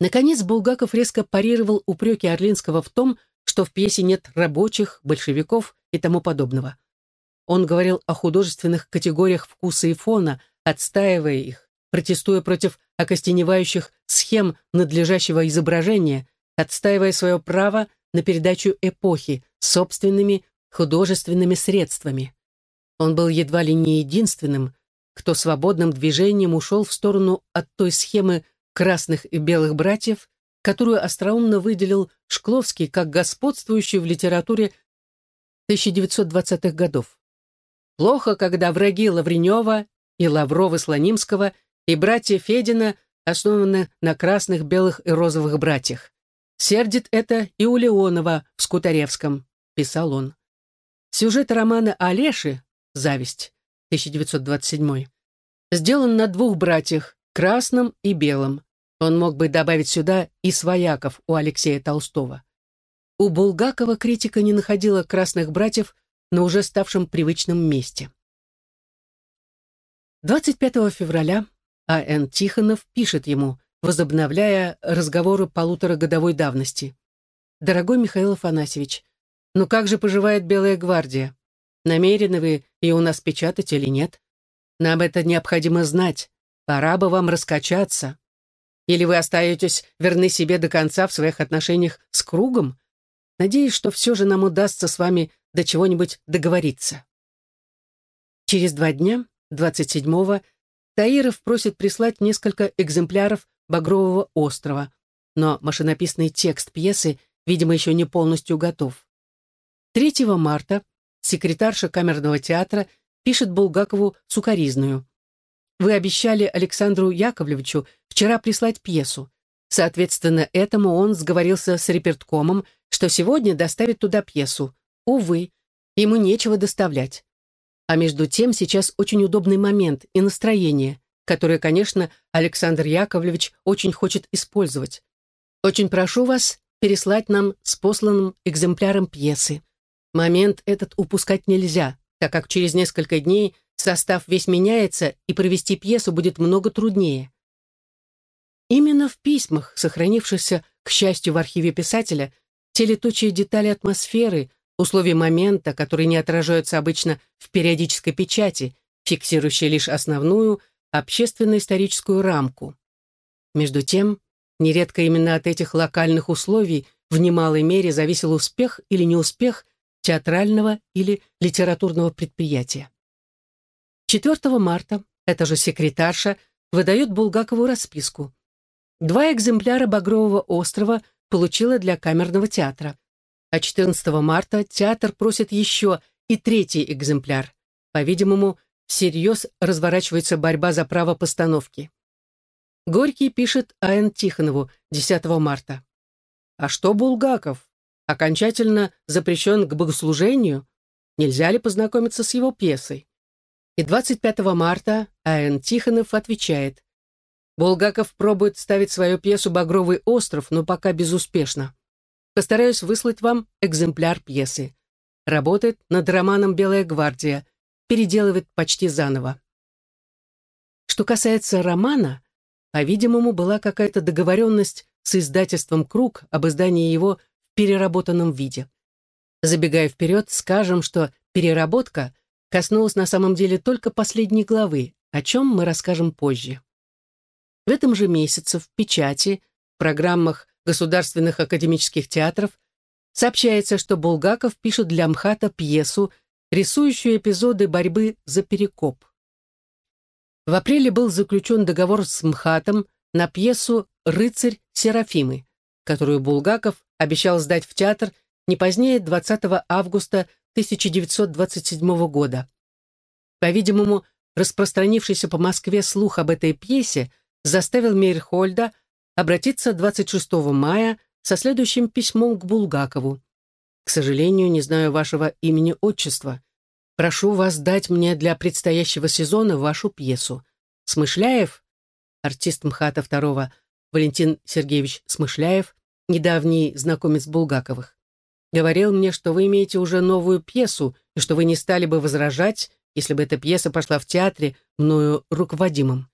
Наконец Булгаков резко парировал упреки Орлинского в том, что в пьесе нет рабочих, большевиков и тому подобного. Он говорил о художественных категориях вкуса и фона, отстаивая их, протестуя против окостеневающих схем надлежащего изображения, отстаивая свое право на передачу эпохи собственными художественными средствами. Он был едва ли не единственным, кто свободным движением ушел в сторону от той схемы красных и белых братьев, которую остроумно выделил Шкловский как господствующую в литературе 1920-х годов. Плохо, когда враги Лавренева и Лаврова Слонимского и братья Федина основаны на красных, белых и розовых братьях. Сердит это и у Леонова в Скуторевском, писал он. Сюжет романа Олеши «Зависть» 1927 сделан на двух братьях, красном и белом. Он мог бы добавить сюда и свояков у Алексея Толстого. У Булгакова критика не находила красных братьев на уже ставшем привычном месте. 25 февраля А.Н. Тихонов пишет ему, возобновляя разговоры полуторагодовой давности. «Дорогой Михаил Афанасьевич, ну как же поживает Белая гвардия? Намерены вы ее у нас печатать или нет? Нам это необходимо знать. Пора бы вам раскачаться. Или вы остаетесь верны себе до конца в своих отношениях с кругом? Надеюсь, что все же нам удастся с вами до чего-нибудь договориться. Через два дня, 27-го, Таиров просит прислать несколько экземпляров «Багрового острова», но машинописный текст пьесы, видимо, еще не полностью готов. 3 марта секретарша камерного театра пишет Булгакову сукаризную. «Вы обещали Александру Яковлевичу вчера прислать пьесу. Соответственно, этому он сговорился с реперткомом, что сегодня доставит туда пьесу. Увы, ему нечего доставлять. А между тем сейчас очень удобный момент и настроение, которое, конечно, Александр Яковлевич очень хочет использовать. Очень прошу вас переслать нам с посланным экземпляром пьесы. Момент этот упускать нельзя, так как через несколько дней состав весь меняется, и провести пьесу будет много труднее. Именно в письмах, сохранившихся, к счастью, в архиве писателя, те летучие детали атмосферы, условия момента, которые не отражаются обычно в периодической печати, фиксирующей лишь основную общественно-историческую рамку. Между тем, нередко именно от этих локальных условий в немалой мере зависел успех или неуспех театрального или литературного предприятия. 4 марта эта же секретарша выдает Булгакову расписку. Два экземпляра «Багрового острова» получила для камерного театра. А 14 марта театр просит еще и третий экземпляр. По-видимому, всерьез разворачивается борьба за право постановки. Горький пишет А.Н. Тихонову 10 марта. «А что Булгаков? Окончательно запрещен к богослужению? Нельзя ли познакомиться с его пьесой?» И 25 марта А.Н. Тихонов отвечает. Булгаков пробует ставить свою пьесу «Багровый остров», но пока безуспешно. Постараюсь выслать вам экземпляр пьесы. Работает над романом «Белая гвардия», переделывает почти заново. Что касается романа, по-видимому, была какая-то договоренность с издательством «Круг» об издании его в переработанном виде. Забегая вперед, скажем, что переработка коснулась на самом деле только последней главы, о чем мы расскажем позже. В этом же месяце в печати, в программах государственных академических театров сообщается, что Булгаков пишет для МХАТа пьесу, рисующую эпизоды борьбы за перекоп. В апреле был заключен договор с МХАТом на пьесу «Рыцарь Серафимы», которую Булгаков обещал сдать в театр не позднее 20 августа 1927 года. По-видимому, распространившийся по Москве слух об этой пьесе заставил Мейрхольда обратиться 26 мая со следующим письмом к Булгакову. «К сожалению, не знаю вашего имени-отчества. Прошу вас дать мне для предстоящего сезона вашу пьесу. Смышляев, артист МХАТа II, Валентин Сергеевич Смышляев, недавний знакомец Булгаковых, говорил мне, что вы имеете уже новую пьесу и что вы не стали бы возражать, если бы эта пьеса пошла в театре мною руководимым.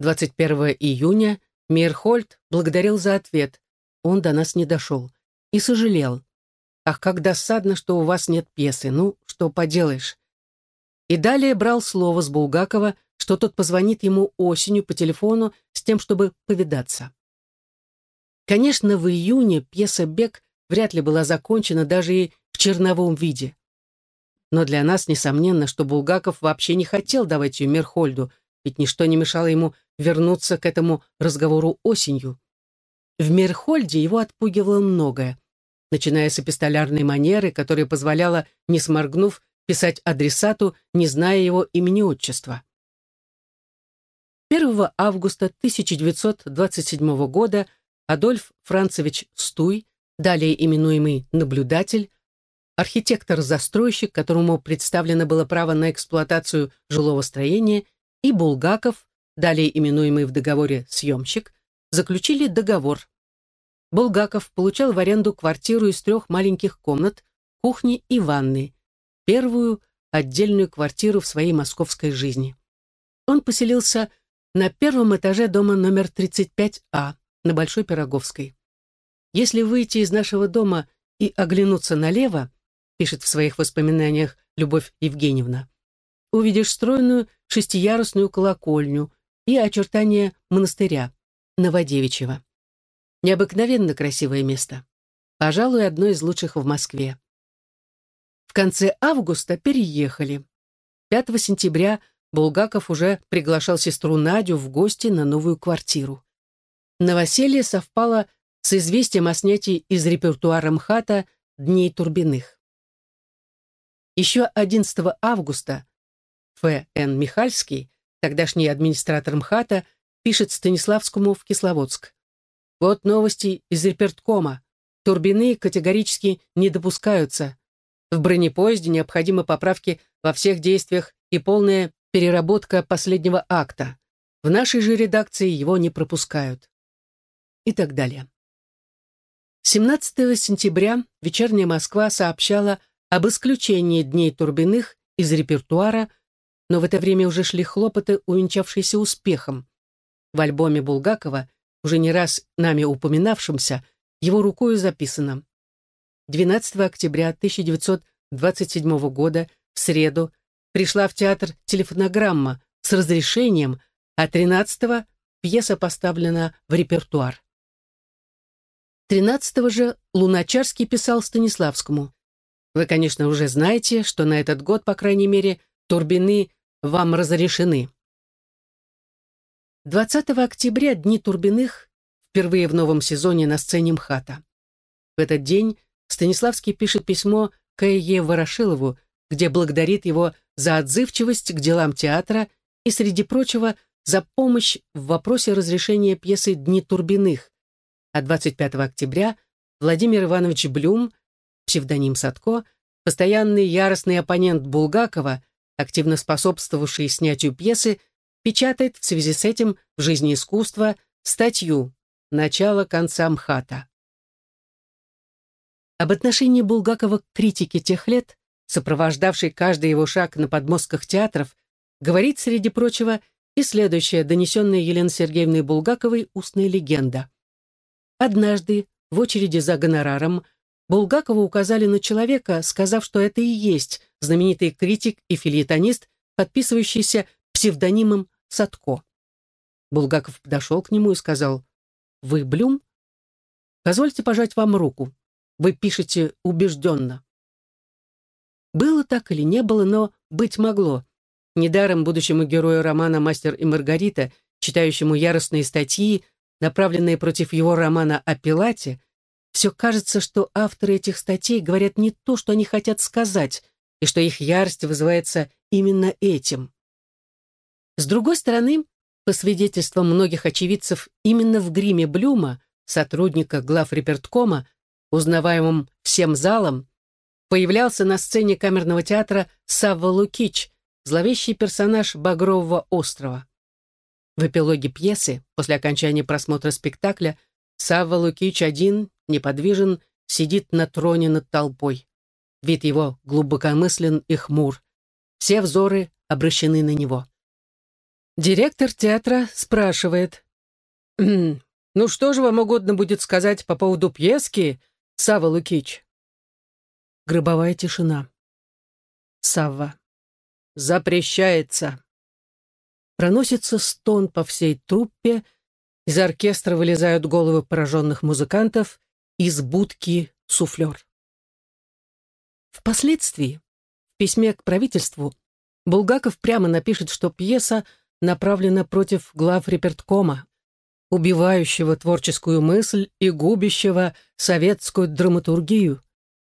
21 июня Мирхольд благодарил за ответ. Он до нас не дошел. И сожалел. Ах, как досадно, что у вас нет пьесы. Ну, что поделаешь. И далее брал слово с Булгакова, что тот позвонит ему осенью по телефону с тем, чтобы повидаться. Конечно, в июне пьеса «Бег» вряд ли была закончена даже и в черновом виде. Но для нас несомненно, что Булгаков вообще не хотел давать ее Мерхольду, ведь ничто не мешало ему вернуться к этому разговору осенью. В Мерхольде его отпугивало многое, начиная с эпистолярной манеры, которая позволяла, не сморгнув, писать адресату, не зная его имени-отчества. 1 августа 1927 года Адольф Францевич Стуй, далее именуемый «наблюдатель», архитектор-застройщик, которому представлено было право на эксплуатацию жилого строения, и Булгаков, далее именуемый в договоре съемщик, заключили договор. Булгаков получал в аренду квартиру из трех маленьких комнат, кухни и ванны, первую отдельную квартиру в своей московской жизни. Он поселился на первом этаже дома номер 35А на Большой Пироговской. Если выйти из нашего дома и оглянуться налево, пишет в своих воспоминаниях Любовь Евгеньевна, увидишь стройную шестиярусную колокольню и очертания монастыря Новодевичьего. Необыкновенно красивое место. Пожалуй, одно из лучших в Москве. В конце августа переехали. 5 сентября Булгаков уже приглашал сестру Надю в гости на новую квартиру. Новоселье совпало с известием о снятии из репертуара МХАТа «Дней Турбиных». Еще 11 августа Ф.Н. Михальский, тогдашний администратор МХАТа, пишет Станиславскому в Кисловодск. Вот новости из реперткома. Турбины категорически не допускаются. В бронепоезде необходимы поправки во всех действиях и полная переработка последнего акта. В нашей же редакции его не пропускают. И так далее. 17 сентября «Вечерняя Москва» сообщала об исключении Дней Турбиных из репертуара, но в это время уже шли хлопоты, увенчавшиеся успехом. В альбоме Булгакова, уже не раз нами упоминавшемся, его рукою записано 12 октября 1927 года, в среду, пришла в театр телефонограмма с разрешением, а 13-го пьеса поставлена в репертуар. 13-го же Луначарский писал Станиславскому. Вы, конечно, уже знаете, что на этот год, по крайней мере, турбины вам разрешены. 20 октября Дни Турбиных впервые в новом сезоне на сцене МХАТа. В этот день Станиславский пишет письмо к Е. Ворошилову, где благодарит его за отзывчивость к делам театра и, среди прочего, за помощь в вопросе разрешения пьесы «Дни Турбиных». А 25 октября Владимир Иванович Блюм, псевдоним Садко, постоянный яростный оппонент Булгакова, активно способствовавший снятию пьесы, печатает в связи с этим в «Жизни искусства» статью «Начало конца МХАТа». Об отношении Булгакова к критике тех лет сопровождавший каждый его шаг на подмостках театров, говорит, среди прочего, и следующая, донесенная Еленой Сергеевной Булгаковой, устная легенда. Однажды, в очереди за гонораром, Булгакова указали на человека, сказав, что это и есть знаменитый критик и филитонист, подписывающийся псевдонимом Садко. Булгаков подошел к нему и сказал, «Вы Блюм? Позвольте пожать вам руку. Вы пишете убежденно». Было так или не было, но быть могло. Недаром будущему герою романа «Мастер и Маргарита», читающему яростные статьи, направленные против его романа о Пилате, все кажется, что авторы этих статей говорят не то, что они хотят сказать, и что их ярость вызывается именно этим. С другой стороны, по свидетельствам многих очевидцев, именно в гриме Блюма, сотрудника глав реперткома, узнаваемым всем залом, появлялся на сцене камерного театра Савва Лукич, зловещий персонаж Багрового острова. В эпилоге пьесы, после окончания просмотра спектакля, Савва Лукич один, неподвижен, сидит на троне над толпой. Вид его глубокомыслен и хмур. Все взоры обращены на него. Директор театра спрашивает, ну что же вам угодно будет сказать по поводу пьески, Савва Лукич?» Гробовая тишина. Савва. «Запрещается». Проносится стон по всей труппе, из оркестра вылезают головы пораженных музыкантов, из будки суфлер. Впоследствии, в письме к правительству, Булгаков прямо напишет, что пьеса направлена против глав реперткома, убивающего творческую мысль и губящего советскую драматургию,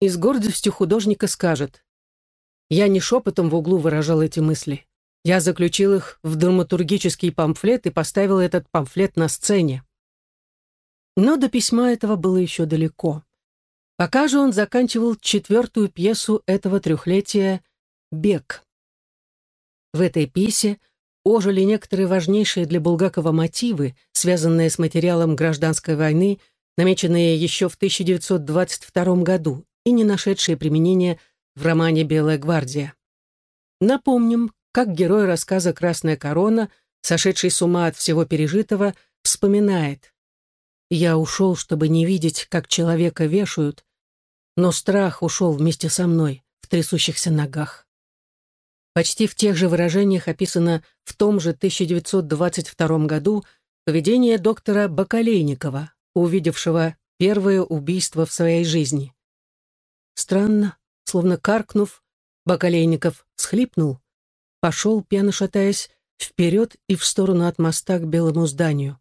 и с гордостью художника скажет «Я не шепотом в углу выражал эти мысли. Я заключил их в драматургический памфлет и поставил этот памфлет на сцене». Но до письма этого было еще далеко. Пока же он заканчивал четвертую пьесу этого трехлетия «Бег». В этой пьесе ожили некоторые важнейшие для Булгакова мотивы, связанные с материалом гражданской войны, намеченные еще в 1922 году и не нашедшие применения в романе «Белая гвардия». Напомним, как герой рассказа «Красная корона», сошедший с ума от всего пережитого, вспоминает «Я ушел, чтобы не видеть, как человека вешают, но страх ушел вместе со мной в трясущихся ногах». Почти в тех же выражениях описано в том же 1922 году поведение доктора Бакалейникова, увидевшего первое убийство в своей жизни. Странно, словно каркнув, Бакалейников схлипнул, пошел, пьяно шатаясь, вперед и в сторону от моста к белому зданию.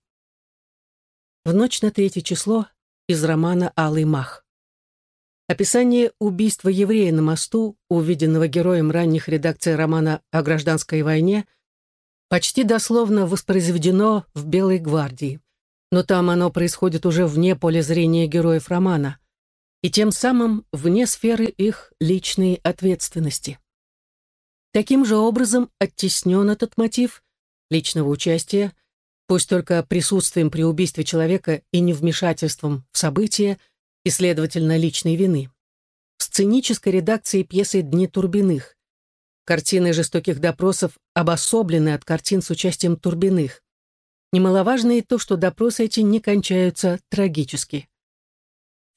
В ночь на третье число из романа «Алый мах». Описание убийства еврея на мосту, увиденного героем ранних редакций романа о гражданской войне, почти дословно воспроизведено в «Белой гвардии», но там оно происходит уже вне поля зрения героев романа и тем самым вне сферы их личной ответственности. Таким же образом оттеснен этот мотив личного участия, пусть только присутствием при убийстве человека и невмешательством в события, и, следовательно, личной вины. В сценической редакции пьесы «Дни Турбиных» картины жестоких допросов обособлены от картин с участием Турбиных. Немаловажно и то, что допросы эти не кончаются трагически.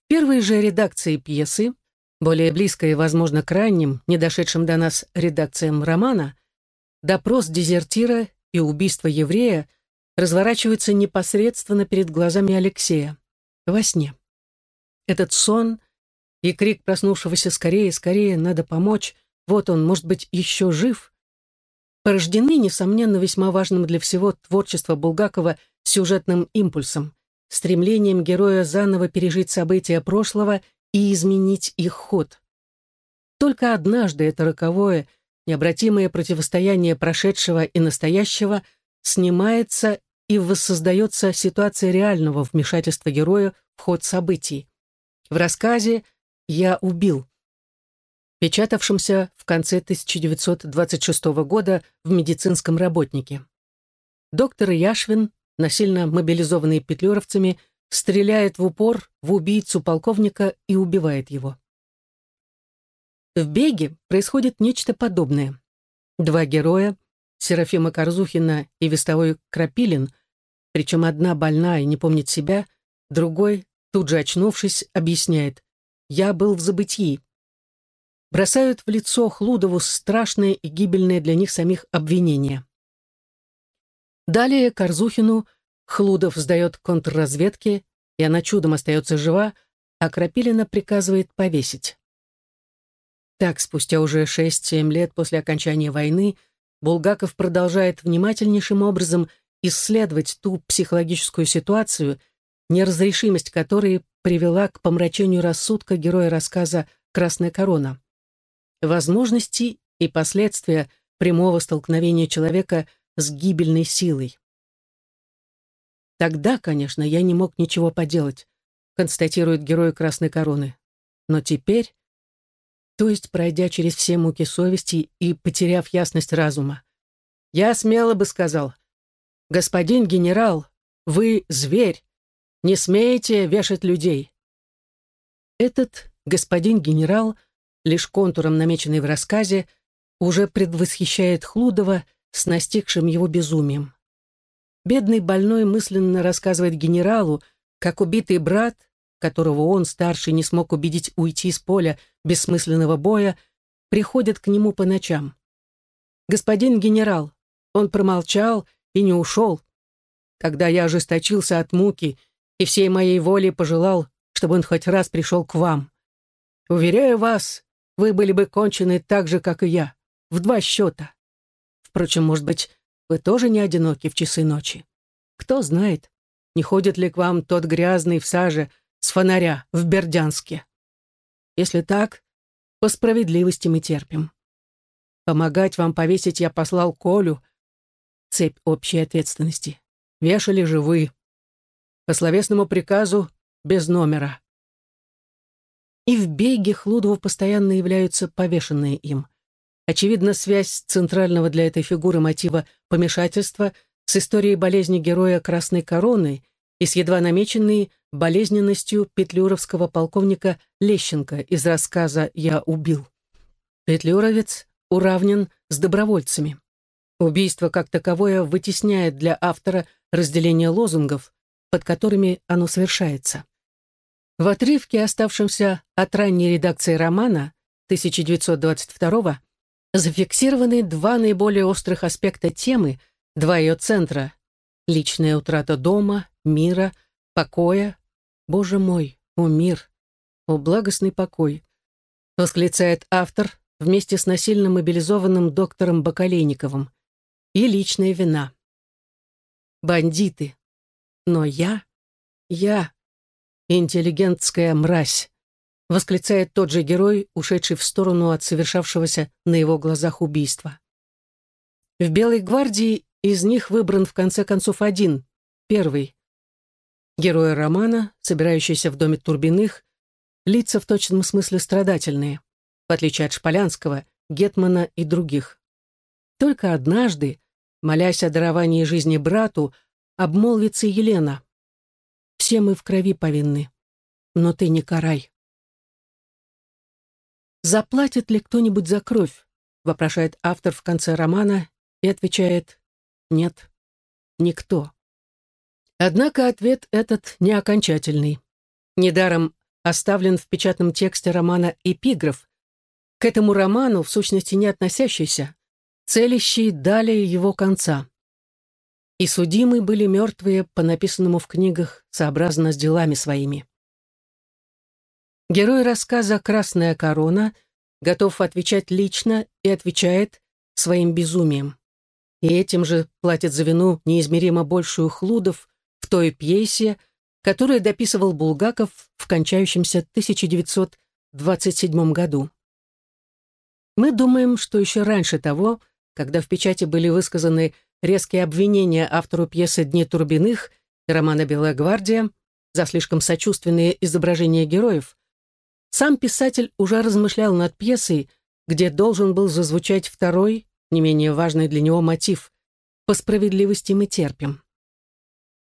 В первой же редакции пьесы, более близкой, возможно, к ранним, не дошедшим до нас редакциям романа, допрос дезертира и убийство еврея разворачиваются непосредственно перед глазами Алексея, во сне. Этот сон и крик проснувшегося «скорее, скорее, надо помочь», вот он, может быть, еще жив, порождены, несомненно, весьма важным для всего творчества Булгакова сюжетным импульсом, стремлением героя заново пережить события прошлого и изменить их ход. Только однажды это роковое, необратимое противостояние прошедшего и настоящего снимается и воссоздается ситуация реального вмешательства героя в ход событий в рассказе «Я убил», печатавшемся в конце 1926 года в «Медицинском работнике». Доктор Яшвин, насильно мобилизованный петлюровцами, стреляет в упор в убийцу полковника и убивает его. В «Беге» происходит нечто подобное. Два героя, Серафима Корзухина и вестовой Крапилин, причем одна больна и не помнит себя, другой Тут же очнувшись, объясняет. «Я был в забытии». Бросают в лицо Хлудову страшное и гибельное для них самих обвинение. Далее Корзухину Хлудов сдает контрразведке, и она чудом остается жива, а Крапилина приказывает повесить. Так, спустя уже 6-7 лет после окончания войны, Булгаков продолжает внимательнейшим образом исследовать ту психологическую ситуацию, неразрешимость которой привела к помрачению рассудка героя рассказа «Красная корона». Возможности и последствия прямого столкновения человека с гибельной силой. Тогда, конечно, я не мог ничего поделать, констатирует герой Красной Короны. Но теперь, то есть пройдя через все муки совести и потеряв ясность разума, я смело бы сказал, «Господин генерал, вы зверь, не смеете вешать людей. Этот господин генерал, лишь контуром намеченный в рассказе, уже предвосхищает Хлудова с настигшим его безумием. Бедный больной мысленно рассказывает генералу, как убитый брат, которого он, старший, не смог убедить уйти из поля бессмысленного боя, приходит к нему по ночам. «Господин генерал, он промолчал и не ушел. Когда я ожесточился от муки и всей моей воли пожелал, чтобы он хоть раз пришел к вам. Уверяю вас, вы были бы кончены так же, как и я, в два счета. Впрочем, может быть, вы тоже не одиноки в часы ночи. Кто знает, не ходит ли к вам тот грязный в саже с фонаря в Бердянске. Если так, по справедливости мы терпим. Помогать вам повесить я послал Колю. Цепь общей ответственности. Вешали же вы. По словесному приказу без номера. И в беге Хлудову постоянно являются повешенные им. Очевидно, связь центрального для этой фигуры мотива помешательства с историей болезни героя Красной Короны и с едва намеченной болезненностью петлюровского полковника Лещенко из рассказа «Я убил». Петлюровец уравнен с добровольцами. Убийство как таковое вытесняет для автора разделение лозунгов, под которыми оно совершается. В отрывке, оставшемся от ранней редакции романа 1922 зафиксированы два наиболее острых аспекта темы, два ее центра — личная утрата дома, мира, покоя. Боже мой, о мир, о благостный покой, восклицает автор вместе с насильно мобилизованным доктором Бакалейниковым. И личная вина. Бандиты. Но я, я, интеллигентская мразь, восклицает тот же герой, ушедший в сторону от совершавшегося на его глазах убийства. В «Белой гвардии» из них выбран в конце концов один, первый. Герои романа, собирающиеся в доме Турбиных, лица в точном смысле страдательные, в отличие от Шполянского, Гетмана и других. Только однажды, молясь о даровании жизни брату, обмолвится Елена. Все мы в крови повинны, но ты не карай. «Заплатит ли кто-нибудь за кровь?» — вопрошает автор в конце романа и отвечает «нет, никто». Однако ответ этот не окончательный. Недаром оставлен в печатном тексте романа эпиграф, к этому роману, в сущности не относящийся, целящий далее его конца и судимы были мертвые по написанному в книгах сообразно с делами своими. Герой рассказа «Красная корона» готов отвечать лично и отвечает своим безумием. И этим же платит за вину неизмеримо большую Хлудов в той пьесе, которую дописывал Булгаков в кончающемся 1927 году. Мы думаем, что еще раньше того, когда в печати были высказаны резкие обвинения автору пьесы «Дни Турбиных» романа «Белая гвардия» за слишком сочувственные изображения героев, сам писатель уже размышлял над пьесой, где должен был зазвучать второй, не менее важный для него мотив «По справедливости мы терпим».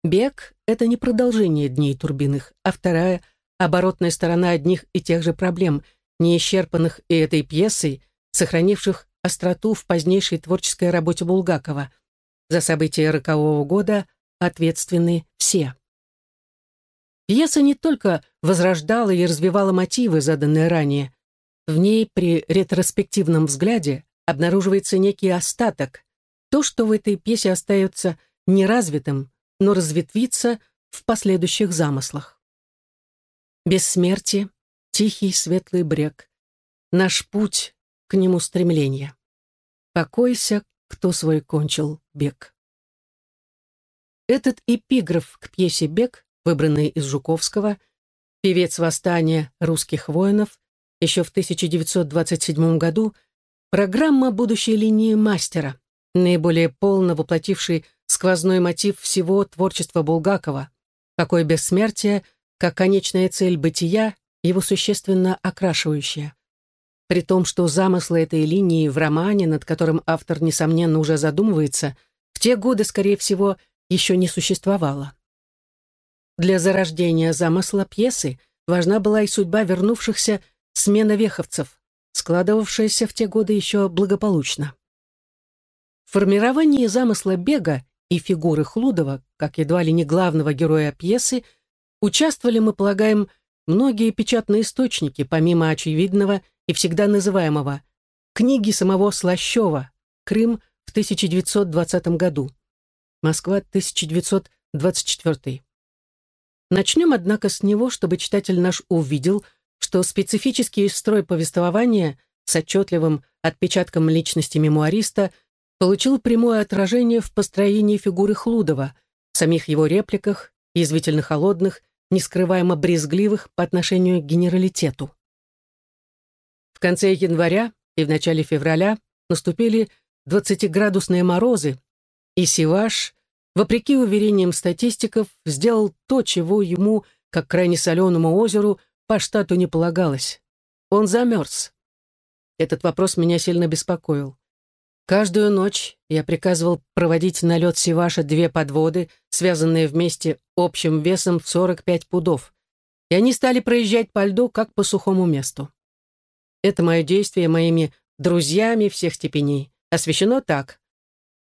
«Бег» — это не продолжение «Дней Турбиных», а вторая, оборотная сторона одних и тех же проблем, не исчерпанных и этой пьесой, сохранивших остроту в позднейшей творческой работе Булгакова. За события рокового года ответственны все. Пьеса не только возрождала и развивала мотивы, заданные ранее. В ней при ретроспективном взгляде обнаруживается некий остаток, то, что в этой пьесе остается неразвитым, но разветвится в последующих замыслах. Бессмертие, тихий светлый брег, наш путь к нему стремление. Покойся, кто свой кончил бег. Этот эпиграф к пьесе «Бег», выбранный из Жуковского, певец восстания русских воинов, еще в 1927 году, программа будущей линии мастера, наиболее полно воплотивший сквозной мотив всего творчества Булгакова, какое бессмертие, как конечная цель бытия, его существенно окрашивающая при том, что замыслы этой линии в романе, над которым автор, несомненно, уже задумывается, в те годы, скорее всего, еще не существовало. Для зарождения замысла пьесы важна была и судьба вернувшихся смена веховцев, складывавшаяся в те годы еще благополучно. В формировании замысла бега и фигуры Хлудова, как едва ли не главного героя пьесы, участвовали, мы полагаем, многие печатные источники, помимо очевидного и всегда называемого, книги самого Слащева «Крым» в 1920 году, Москва, 1924. Начнем, однако, с него, чтобы читатель наш увидел, что специфический строй повествования с отчетливым отпечатком личности мемуариста получил прямое отражение в построении фигуры Хлудова, самих его репликах, язвительно холодных, нескрываемо брезгливых по отношению к генералитету. В конце января и в начале февраля наступили 20-градусные морозы, и Сиваш вопреки уверениям статистиков, сделал то, чего ему, как крайне соленому озеру, по штату не полагалось. Он замерз. Этот вопрос меня сильно беспокоил. Каждую ночь я приказывал проводить на лед Сиваша две подводы, связанные вместе общим весом в 45 пудов, и они стали проезжать по льду, как по сухому месту. Это мое действие моими друзьями всех степеней освещено так.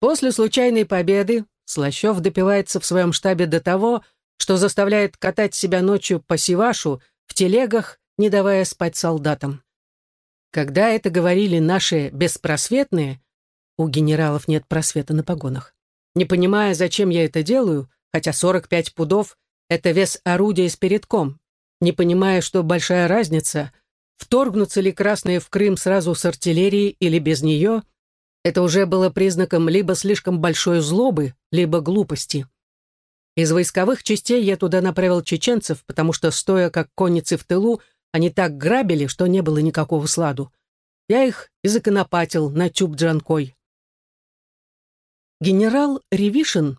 После случайной победы Слащев допивается в своем штабе до того, что заставляет катать себя ночью по Сивашу в телегах, не давая спать солдатам. Когда это говорили наши беспросветные, у генералов нет просвета на погонах, не понимая, зачем я это делаю, хотя 45 пудов — это вес орудия с передком, не понимая, что большая разница, вторгнутся ли красные в Крым сразу с артиллерией или без нее — это уже было признаком либо слишком большой злобы, либо глупости. Из войсковых частей я туда направил чеченцев, потому что, стоя как конницы в тылу, они так грабили, что не было никакого сладу. Я их и законопатил на тюб джанкой. Генерал Ревишин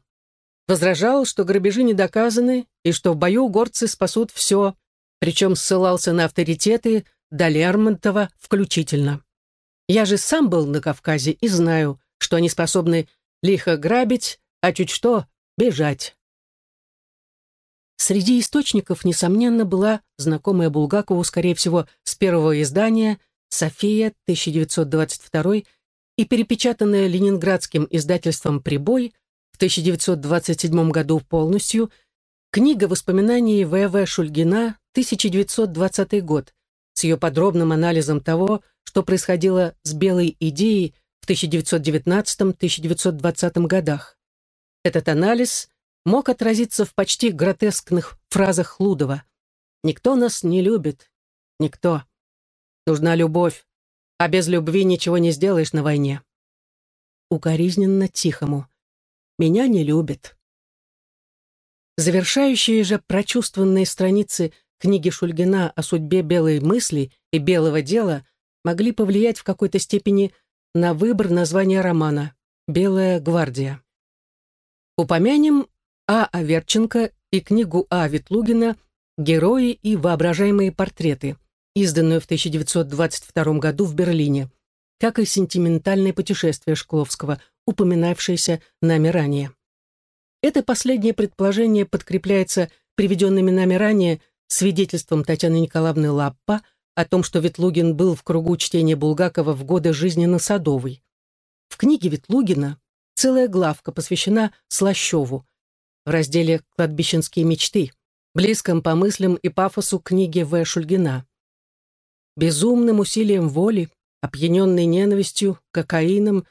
возражал, что грабежи не доказаны и что в бою горцы спасут все, причем ссылался на авторитеты до Лермонтова включительно. Я же сам был на Кавказе и знаю, что они способны лихо грабить, а чуть что — бежать. Среди источников, несомненно, была знакомая Булгакову, скорее всего, с первого издания «София, 1922» и перепечатанная ленинградским издательством «Прибой» в 1927 году полностью книга воспоминаний В.В. Шульгина «1920 год» с ее подробным анализом того, что происходило с белой идеей в 1919-1920 годах. Этот анализ мог отразиться в почти гротескных фразах Лудова. «Никто нас не любит. Никто. Нужна любовь, а без любви ничего не сделаешь на войне». Укоризненно тихому. «Меня не любит». Завершающие же прочувствованные страницы книги Шульгина о судьбе белой мысли и белого дела могли повлиять в какой-то степени на выбор названия романа «Белая гвардия». Упомянем А. Аверченко и книгу А. Ветлугина «Герои и воображаемые портреты», изданную в 1922 году в Берлине, как и «Сентиментальное путешествие» Шкловского, упоминавшееся нами ранее. Это последнее предположение подкрепляется приведенными нами ранее свидетельством Татьяны Николаевны Лаппа – о том, что Ветлугин был в кругу чтения Булгакова в годы жизни на Садовой. В книге Ветлугина целая главка посвящена Слащеву в разделе «Кладбищенские мечты», близком по мыслям и пафосу книги В. Шульгина. Безумным усилием воли, опьяненной ненавистью, кокаином,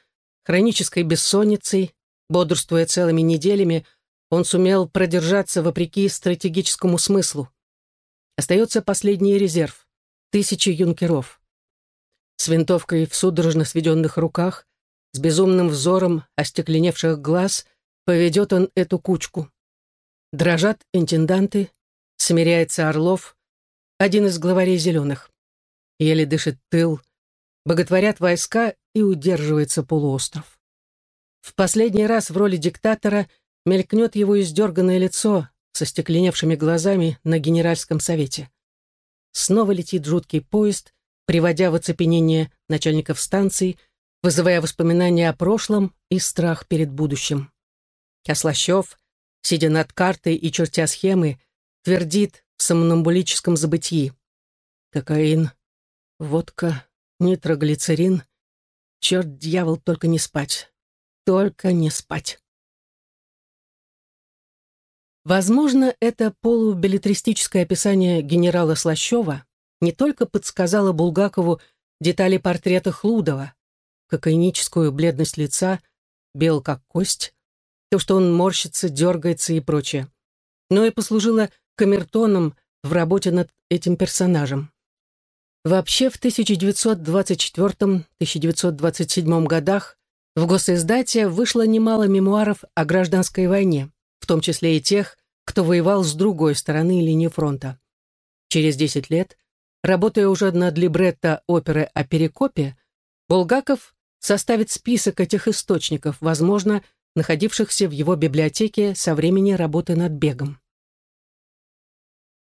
хронической бессонницей, бодрствуя целыми неделями, он сумел продержаться вопреки стратегическому смыслу. Остается последний резерв тысячи юнкеров. С винтовкой в судорожно сведенных руках, с безумным взором остекленевших глаз поведет он эту кучку. Дрожат интенданты, смиряется Орлов, один из главарей «Зеленых». Еле дышит тыл, боготворят войска и удерживается полуостров. В последний раз в роли диктатора мелькнет его издерганное лицо со стекленевшими глазами на генеральском совете. Снова летит жуткий поезд, приводя в оцепенение начальников станций, вызывая воспоминания о прошлом и страх перед будущим. А сидя над картой и чертя схемы, твердит в сомнамбулическом забытии. Кокаин, водка, нитроглицерин. Черт, дьявол, только не спать. Только не спать. Возможно, это полубеллетристическое описание генерала Слащева не только подсказало Булгакову детали портрета Хлудова, кокаиническую бледность лица, бел как кость, то, что он морщится, дергается и прочее, но и послужило камертоном в работе над этим персонажем. Вообще в 1924-1927 годах в госиздате вышло немало мемуаров о гражданской войне, в том числе и тех, кто воевал с другой стороны линии фронта. Через 10 лет, работая уже над либретто оперы о Перекопе, Булгаков составит список этих источников, возможно, находившихся в его библиотеке со времени работы над бегом.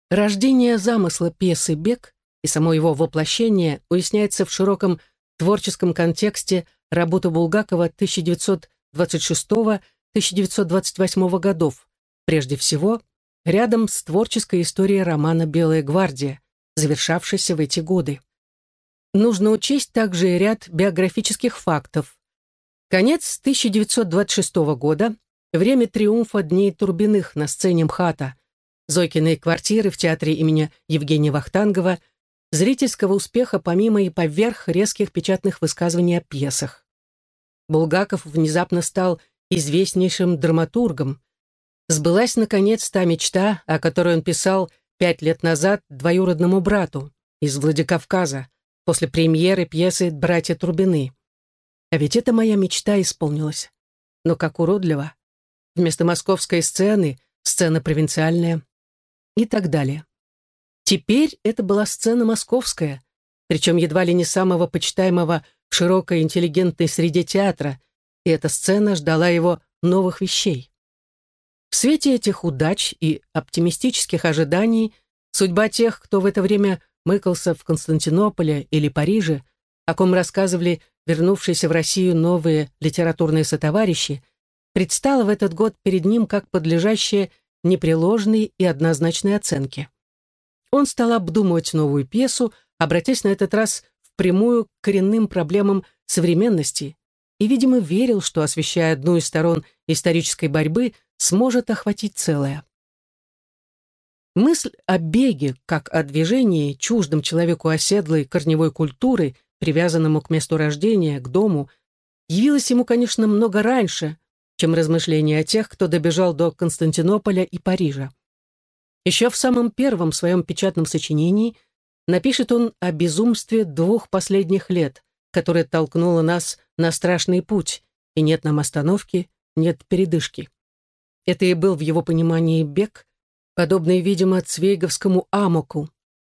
Рождение замысла пьесы «Бег» и само его воплощение уясняется в широком творческом контексте работы Булгакова 1926-1928 годов, прежде всего, рядом с творческой историей романа «Белая гвардия», завершавшейся в эти годы. Нужно учесть также ряд биографических фактов. Конец 1926 года, время триумфа Дней Турбиных на сцене МХАТа, Зойкиной квартиры в театре имени Евгения Вахтангова, зрительского успеха помимо и поверх резких печатных высказываний о пьесах. Булгаков внезапно стал известнейшим драматургом. Сбылась, наконец, та мечта, о которой он писал пять лет назад двоюродному брату из Владикавказа после премьеры пьесы «Братья Трубины». А ведь эта моя мечта исполнилась. Но как уродливо. Вместо московской сцены — сцена провинциальная и так далее. Теперь это была сцена московская, причем едва ли не самого почитаемого в широкой интеллигентной среде театра, и эта сцена ждала его новых вещей. В свете этих удач и оптимистических ожиданий судьба тех, кто в это время мыкался в Константинополе или Париже, о ком рассказывали вернувшиеся в Россию новые литературные сотоварищи, предстала в этот год перед ним как подлежащая непреложной и однозначной оценки. Он стал обдумывать новую пьесу, обратясь на этот раз впрямую к коренным проблемам современности и, видимо, верил, что, освещая одну из сторон исторической борьбы, сможет охватить целое. Мысль о беге, как о движении, чуждом человеку оседлой корневой культуры, привязанному к месту рождения, к дому, явилась ему, конечно, много раньше, чем размышления о тех, кто добежал до Константинополя и Парижа. Еще в самом первом своем печатном сочинении напишет он о безумстве двух последних лет, которое толкнуло нас на страшный путь, и нет нам остановки, нет передышки. Это и был в его понимании бег, подобный, видимо, цвейговскому амоку,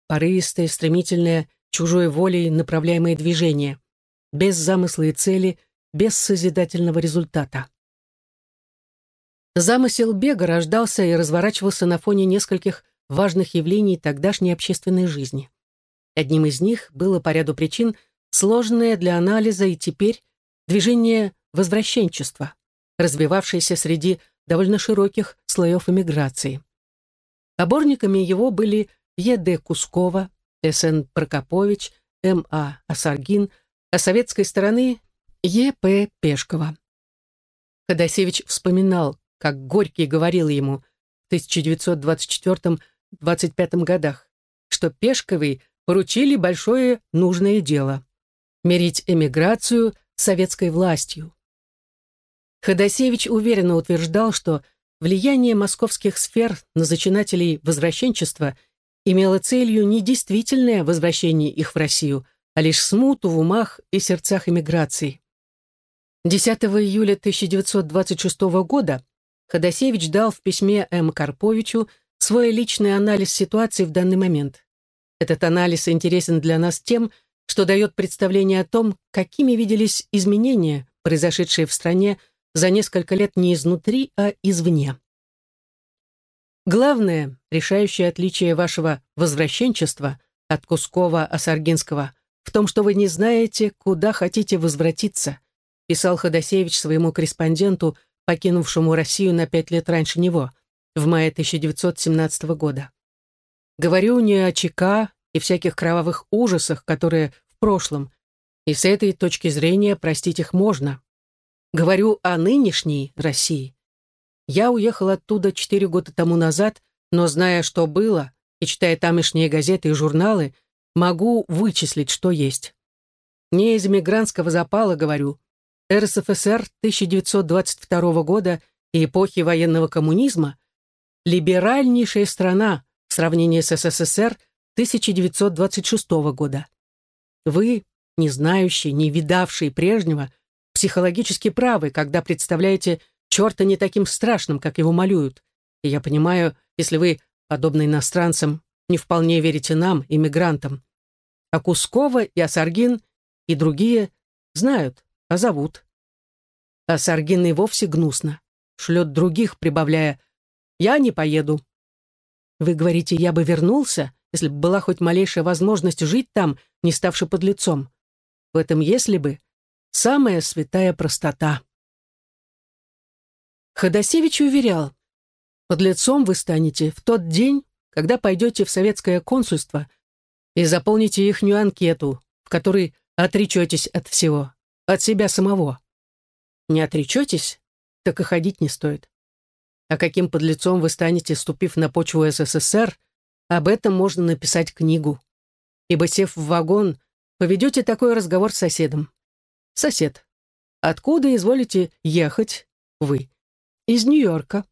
порывистое, стремительное, чужой волей направляемое движение, без замысла и цели, без созидательного результата. Замысел бега рождался и разворачивался на фоне нескольких важных явлений тогдашней общественной жизни. Одним из них было по ряду причин сложное для анализа и теперь движение возвращенчества, развивавшееся среди довольно широких слоев эмиграции. Поборниками его были Е.Д. Кускова, С.Н. Прокопович, М.А. Осоргин, а с советской стороны Е.П. Пешкова. Ходасевич вспоминал, как Горький говорил ему в 1924-25 годах, что Пешковой поручили большое нужное дело – мерить эмиграцию советской властью. Ходасевич уверенно утверждал, что влияние московских сфер на зачинателей возвращенчества имело целью не действительное возвращение их в Россию, а лишь смуту в умах и сердцах эмиграции. 10 июля 1926 года Ходосевич дал в письме М. Карповичу свой личный анализ ситуации в данный момент. Этот анализ интересен для нас тем, что дает представление о том, какими виделись изменения, произошедшие в стране за несколько лет не изнутри, а извне. Главное, решающее отличие вашего возвращенчества от Кускова-Осаргинского в том, что вы не знаете, куда хотите возвратиться, писал Ходосевич своему корреспонденту покинувшему Россию на пять лет раньше него, в мае 1917 года. Говорю не о ЧК и всяких кровавых ужасах, которые в прошлом, и с этой точки зрения простить их можно. Говорю о нынешней России. Я уехал оттуда четыре года тому назад, но зная, что было, и читая тамошние газеты и журналы, могу вычислить, что есть. Не из эмигрантского запала говорю. РСФСР 1922 года и эпохи военного коммунизма – либеральнейшая страна в сравнении с СССР 1926 года. Вы, не знающие, не видавшие прежнего, психологически правы, когда представляете черта не таким страшным, как его малюют. И я понимаю, если вы, подобно иностранцам, не вполне верите нам, иммигрантам. А Кускова и Асаргин и другие знают, а зовут. А Саргин и вовсе гнусно. Шлет других, прибавляя «Я не поеду». Вы говорите, я бы вернулся, если бы была хоть малейшая возможность жить там, не ставши под лицом. В этом «если бы» самая святая простота. Ходосевич уверял, под лицом вы станете в тот день, когда пойдете в советское консульство и заполните ихнюю анкету, в которой отречетесь от всего, от себя самого. Не отречетесь, так и ходить не стоит. А каким подлецом вы станете, ступив на почву СССР, об этом можно написать книгу. Ибо, сев в вагон, поведете такой разговор с соседом. Сосед. Откуда изволите ехать? Вы. Из Нью-Йорка.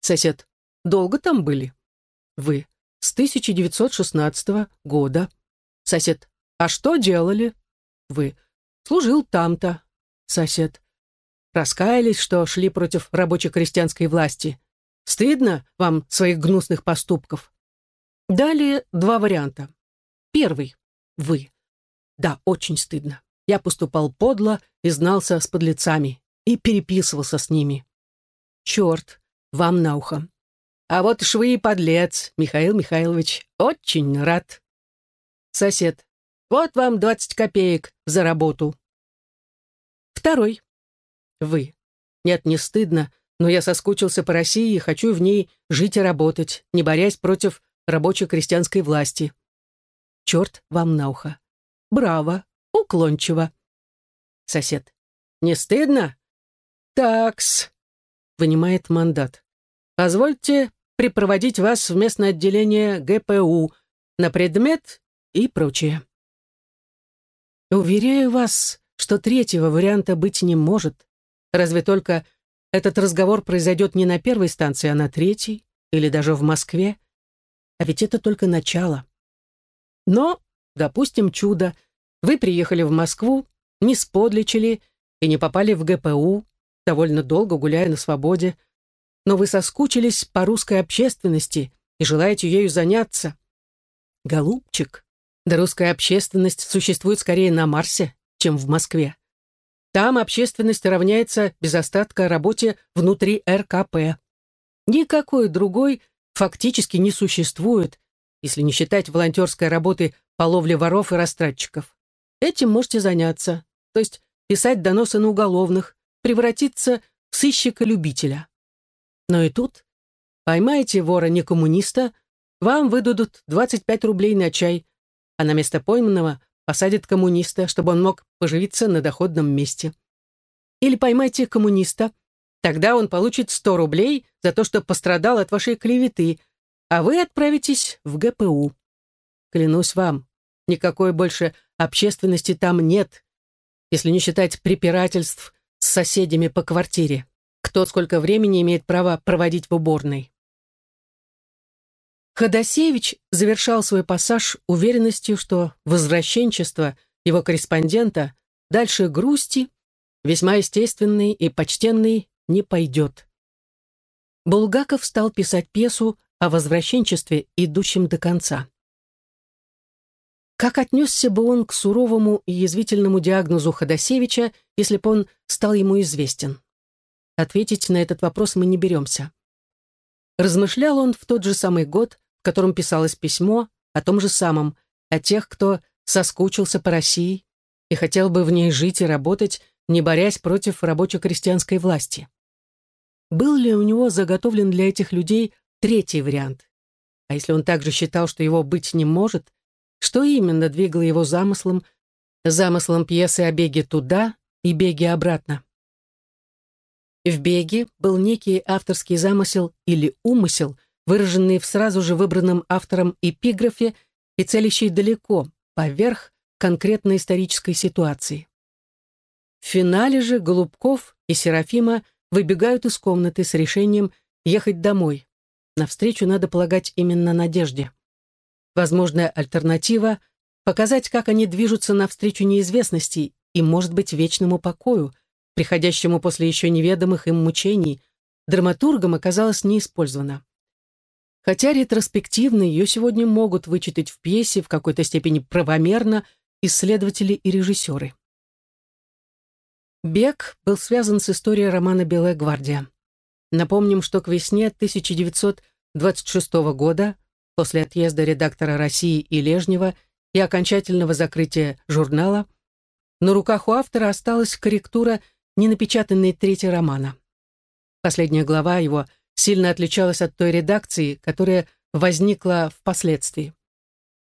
Сосед. Долго там были? Вы. С 1916 года. Сосед. А что делали? Вы. Служил там-то. Сосед. Раскаялись, что шли против рабоче-крестьянской власти. Стыдно вам своих гнусных поступков? Далее два варианта. Первый. Вы. Да, очень стыдно. Я поступал подло и знался с подлецами и переписывался с ними. Черт, вам на ухо. А вот швы и подлец, Михаил Михайлович, очень рад. Сосед. Вот вам двадцать копеек за работу. Второй. Вы. Нет, не стыдно, но я соскучился по России и хочу в ней жить и работать, не борясь против рабоче-крестьянской власти. Черт вам на ухо. Браво, уклончиво. Сосед. Не стыдно? Такс вынимает мандат. «Позвольте припроводить вас в местное отделение ГПУ на предмет и прочее». Уверяю вас, что третьего варианта быть не может. Разве только этот разговор произойдет не на первой станции, а на третьей, или даже в Москве. А ведь это только начало. Но, допустим, чудо, вы приехали в Москву, не сподличили и не попали в ГПУ, довольно долго гуляя на свободе, но вы соскучились по русской общественности и желаете ею заняться. Голубчик, да русская общественность существует скорее на Марсе, чем в Москве. Там общественность равняется без остатка работе внутри РКП. Никакой другой фактически не существует, если не считать волонтерской работы по ловле воров и растратчиков. Этим можете заняться, то есть писать доносы на уголовных, превратиться в сыщика-любителя. Но и тут поймаете вора не коммуниста, вам выдадут 25 рублей на чай, а на место пойманного посадят коммуниста, чтобы он мог поживиться на доходном месте. Или поймайте коммуниста, тогда он получит 100 рублей за то, что пострадал от вашей клеветы, а вы отправитесь в ГПУ. Клянусь вам, никакой больше общественности там нет, если не считать препирательств с соседями по квартире. Кто сколько времени имеет право проводить в уборной. Ходосевич завершал свой пассаж уверенностью, что возвращенчество его корреспондента дальше грусти, весьма естественный и почтенный, не пойдет. Булгаков стал писать пьесу о возвращенчестве, идущем до конца. Как отнесся бы он к суровому и язвительному диагнозу Ходосевича, если бы он стал ему известен? Ответить на этот вопрос мы не беремся. Размышлял он в тот же самый год, в котором писалось письмо, о том же самом, о тех, кто соскучился по России и хотел бы в ней жить и работать, не борясь против рабоче-крестьянской власти. Был ли у него заготовлен для этих людей третий вариант? А если он также считал, что его быть не может, что именно двигало его замыслом, замыслом пьесы о беге туда и беге обратно? В беге был некий авторский замысел или умысел, выраженный в сразу же выбранном автором эпиграфе и целящий далеко, поверх конкретной исторической ситуации. В финале же Голубков и Серафима выбегают из комнаты с решением ехать домой. Навстречу надо полагать именно Надежде. Возможная альтернатива — показать, как они движутся навстречу неизвестности и, может быть, вечному покою, приходящему после еще неведомых им мучений, драматургом оказалась неиспользована. Хотя ретроспективно ее сегодня могут вычитать в пьесе в какой-то степени правомерно исследователи и режиссеры. Бег был связан с историей романа «Белая гвардия». Напомним, что к весне 1926 года, после отъезда редактора России и Лежнева и окончательного закрытия журнала, на руках у автора осталась корректура ненапечатанной трети романа. Последняя глава его сильно отличалась от той редакции, которая возникла впоследствии.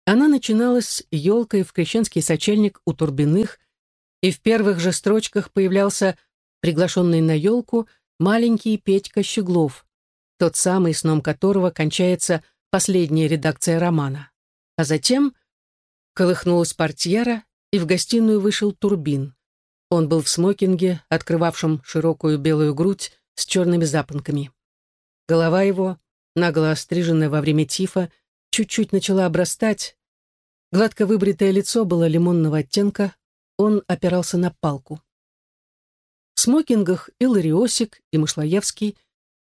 Она начиналась елкой в крещенский сочельник у Турбиных, и в первых же строчках появлялся приглашенный на елку маленький Петька Щеглов, тот самый, сном которого кончается последняя редакция романа. А затем колыхнулась портьера, и в гостиную вышел Турбин. Он был в смокинге, открывавшем широкую белую грудь с черными запонками. Голова его, нагло остриженная во время тифа, чуть-чуть начала обрастать. Гладко выбритое лицо было лимонного оттенка, он опирался на палку. В смокингах и Лариосик, и Мышлоевский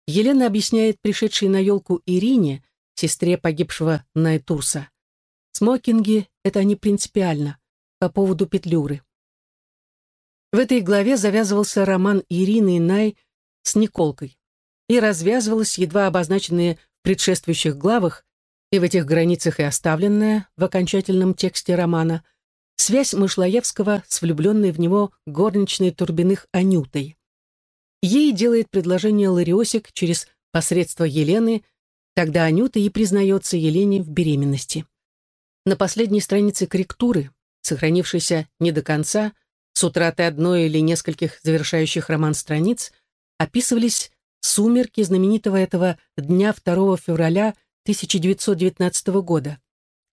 Елена объясняет пришедшей на елку Ирине, сестре погибшего Найтурса. Смокинги — это они принципиально, по поводу Петлюры. В этой главе завязывался роман Ирины и Най с Николкой и развязывалась едва обозначенные в предшествующих главах и в этих границах и оставленная в окончательном тексте романа — связь Мышлоевского с влюбленной в него горничной Турбиных Анютой. Ей делает предложение Лариосик через посредство Елены, тогда Анюта и признается Елене в беременности. На последней странице корректуры, сохранившейся не до конца, с утратой одной или нескольких завершающих роман страниц, описывались сумерки знаменитого этого дня 2 февраля 1919 года,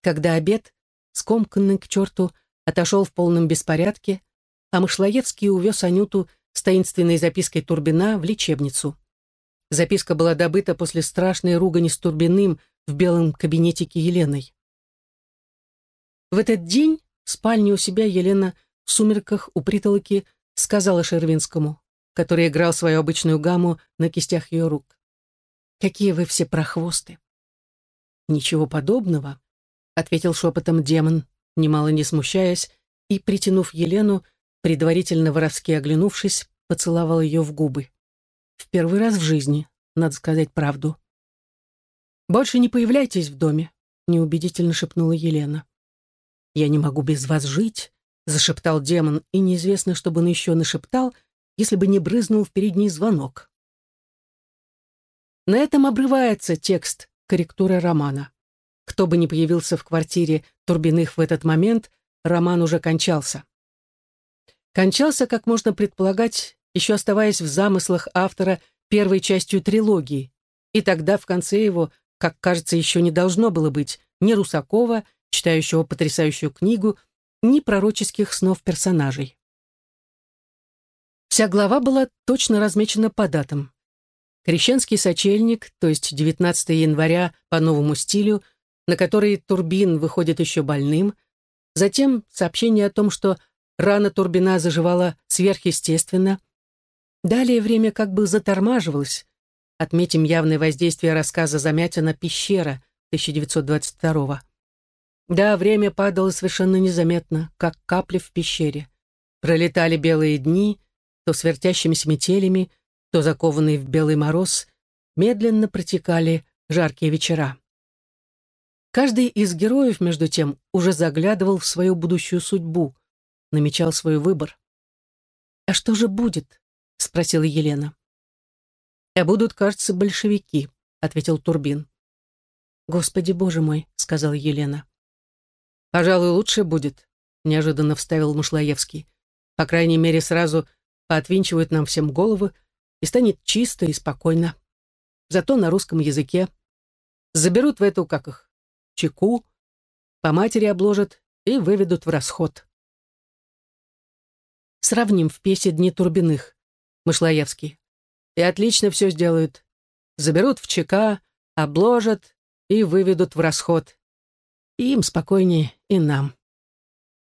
когда обед, скомканный к черту, отошел в полном беспорядке, а Мышлоевский увез Анюту с таинственной запиской Турбина в лечебницу. Записка была добыта после страшной ругани с Турбиным в белом кабинетике Еленой. В этот день в спальне у себя Елена в сумерках у притолоки сказала Шервинскому, который играл свою обычную гамму на кистях ее рук. «Какие вы все прохвосты!» «Ничего подобного», — ответил шепотом демон немало не смущаясь, и, притянув Елену, предварительно воровски оглянувшись, поцеловал ее в губы. В первый раз в жизни, надо сказать правду. «Больше не появляйтесь в доме», — неубедительно шепнула Елена. «Я не могу без вас жить», — зашептал демон, и неизвестно, что бы он еще нашептал, если бы не брызнул в передний звонок. На этом обрывается текст корректуры романа. Кто бы ни появился в квартире Турбиных в этот момент, роман уже кончался. Кончался, как можно предполагать, еще оставаясь в замыслах автора первой частью трилогии, и тогда в конце его, как кажется, еще не должно было быть ни Русакова, читающего потрясающую книгу, ни пророческих снов персонажей. Вся глава была точно размечена по датам. Крещенский сочельник, то есть 19 января по новому стилю – на который Турбин выходит еще больным, затем сообщение о том, что рана Турбина заживала сверхъестественно. Далее время как бы затормаживалось. Отметим явное воздействие рассказа Замятина «Пещера» 1922 Да, время падало совершенно незаметно, как капли в пещере. Пролетали белые дни, то с вертящимися метелями, то закованные в белый мороз, медленно протекали жаркие вечера. Каждый из героев, между тем, уже заглядывал в свою будущую судьбу, намечал свой выбор. «А что же будет?» — спросила Елена. «А будут, кажется, большевики», — ответил Турбин. «Господи, боже мой», — сказала Елена. «Пожалуй, лучше будет», — неожиданно вставил Мушлаевский. «По крайней мере, сразу поотвинчивают нам всем головы, и станет чисто и спокойно. Зато на русском языке. Заберут в эту, как их, чеку, по матери обложат и выведут в расход. Сравним в пьесе «Дни Турбиных» Мышлоевский. И отлично все сделают. Заберут в ЧК, обложат и выведут в расход. Им спокойнее, и нам.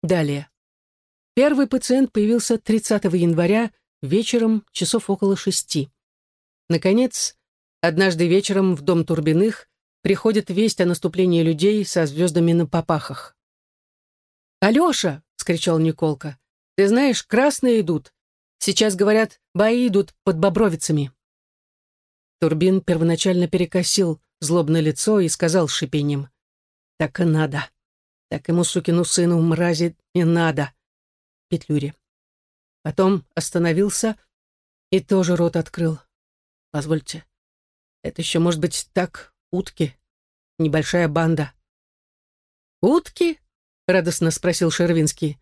Далее. Первый пациент появился 30 января вечером часов около шести. Наконец, однажды вечером в дом Турбиных приходит весть о наступлении людей со звездами на попахах. «Алеша!» — скричал Николка. «Ты знаешь, красные идут. Сейчас, говорят, бои идут под Бобровицами». Турбин первоначально перекосил злобное лицо и сказал шипением. «Так и надо. Так ему, сукину сыну, мрази, и надо». Петлюре. Потом остановился и тоже рот открыл. «Позвольте, это еще, может быть, так, утки? Небольшая банда». «Утки?» — радостно спросил Шервинский.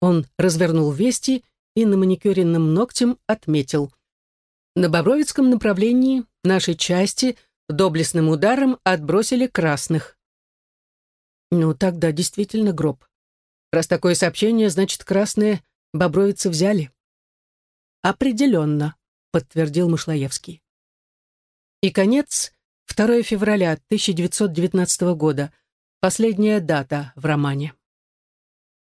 Он развернул вести и на маникюренным ногтем отметил. На Бобровицком направлении нашей части доблестным ударом отбросили красных. Ну, тогда действительно гроб. Раз такое сообщение, значит, красные бобровицы взяли. Определенно, подтвердил Мышлоевский. И конец, 2 февраля 1919 года, последняя дата в романе.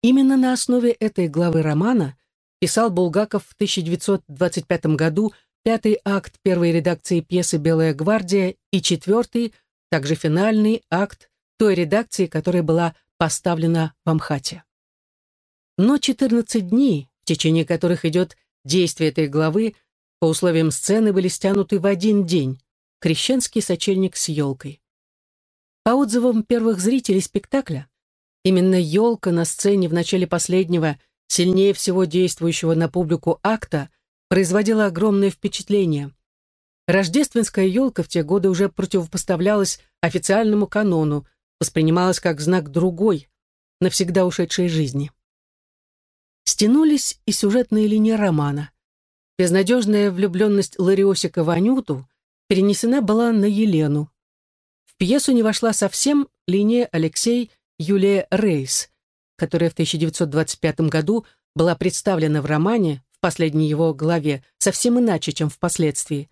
Именно на основе этой главы романа писал Булгаков в 1925 году пятый акт первой редакции пьесы «Белая гвардия» и четвертый, также финальный акт той редакции, которая была поставлена в Амхате. Но 14 дней, в течение которых идет действие этой главы, по условиям сцены были стянуты в один день. Крещенский сочельник с елкой. По отзывам первых зрителей спектакля, именно елка на сцене в начале последнего, сильнее всего действующего на публику акта, производила огромное впечатление. Рождественская елка в те годы уже противопоставлялась официальному канону, воспринималась как знак другой, навсегда ушедшей жизни. Стянулись и сюжетные линии романа. Безнадежная влюбленность Лариосика в Анюту перенесена была на Елену. В пьесу не вошла совсем линия Алексей Юлия Рейс, которая в 1925 году была представлена в романе в последней его главе совсем иначе, чем впоследствии.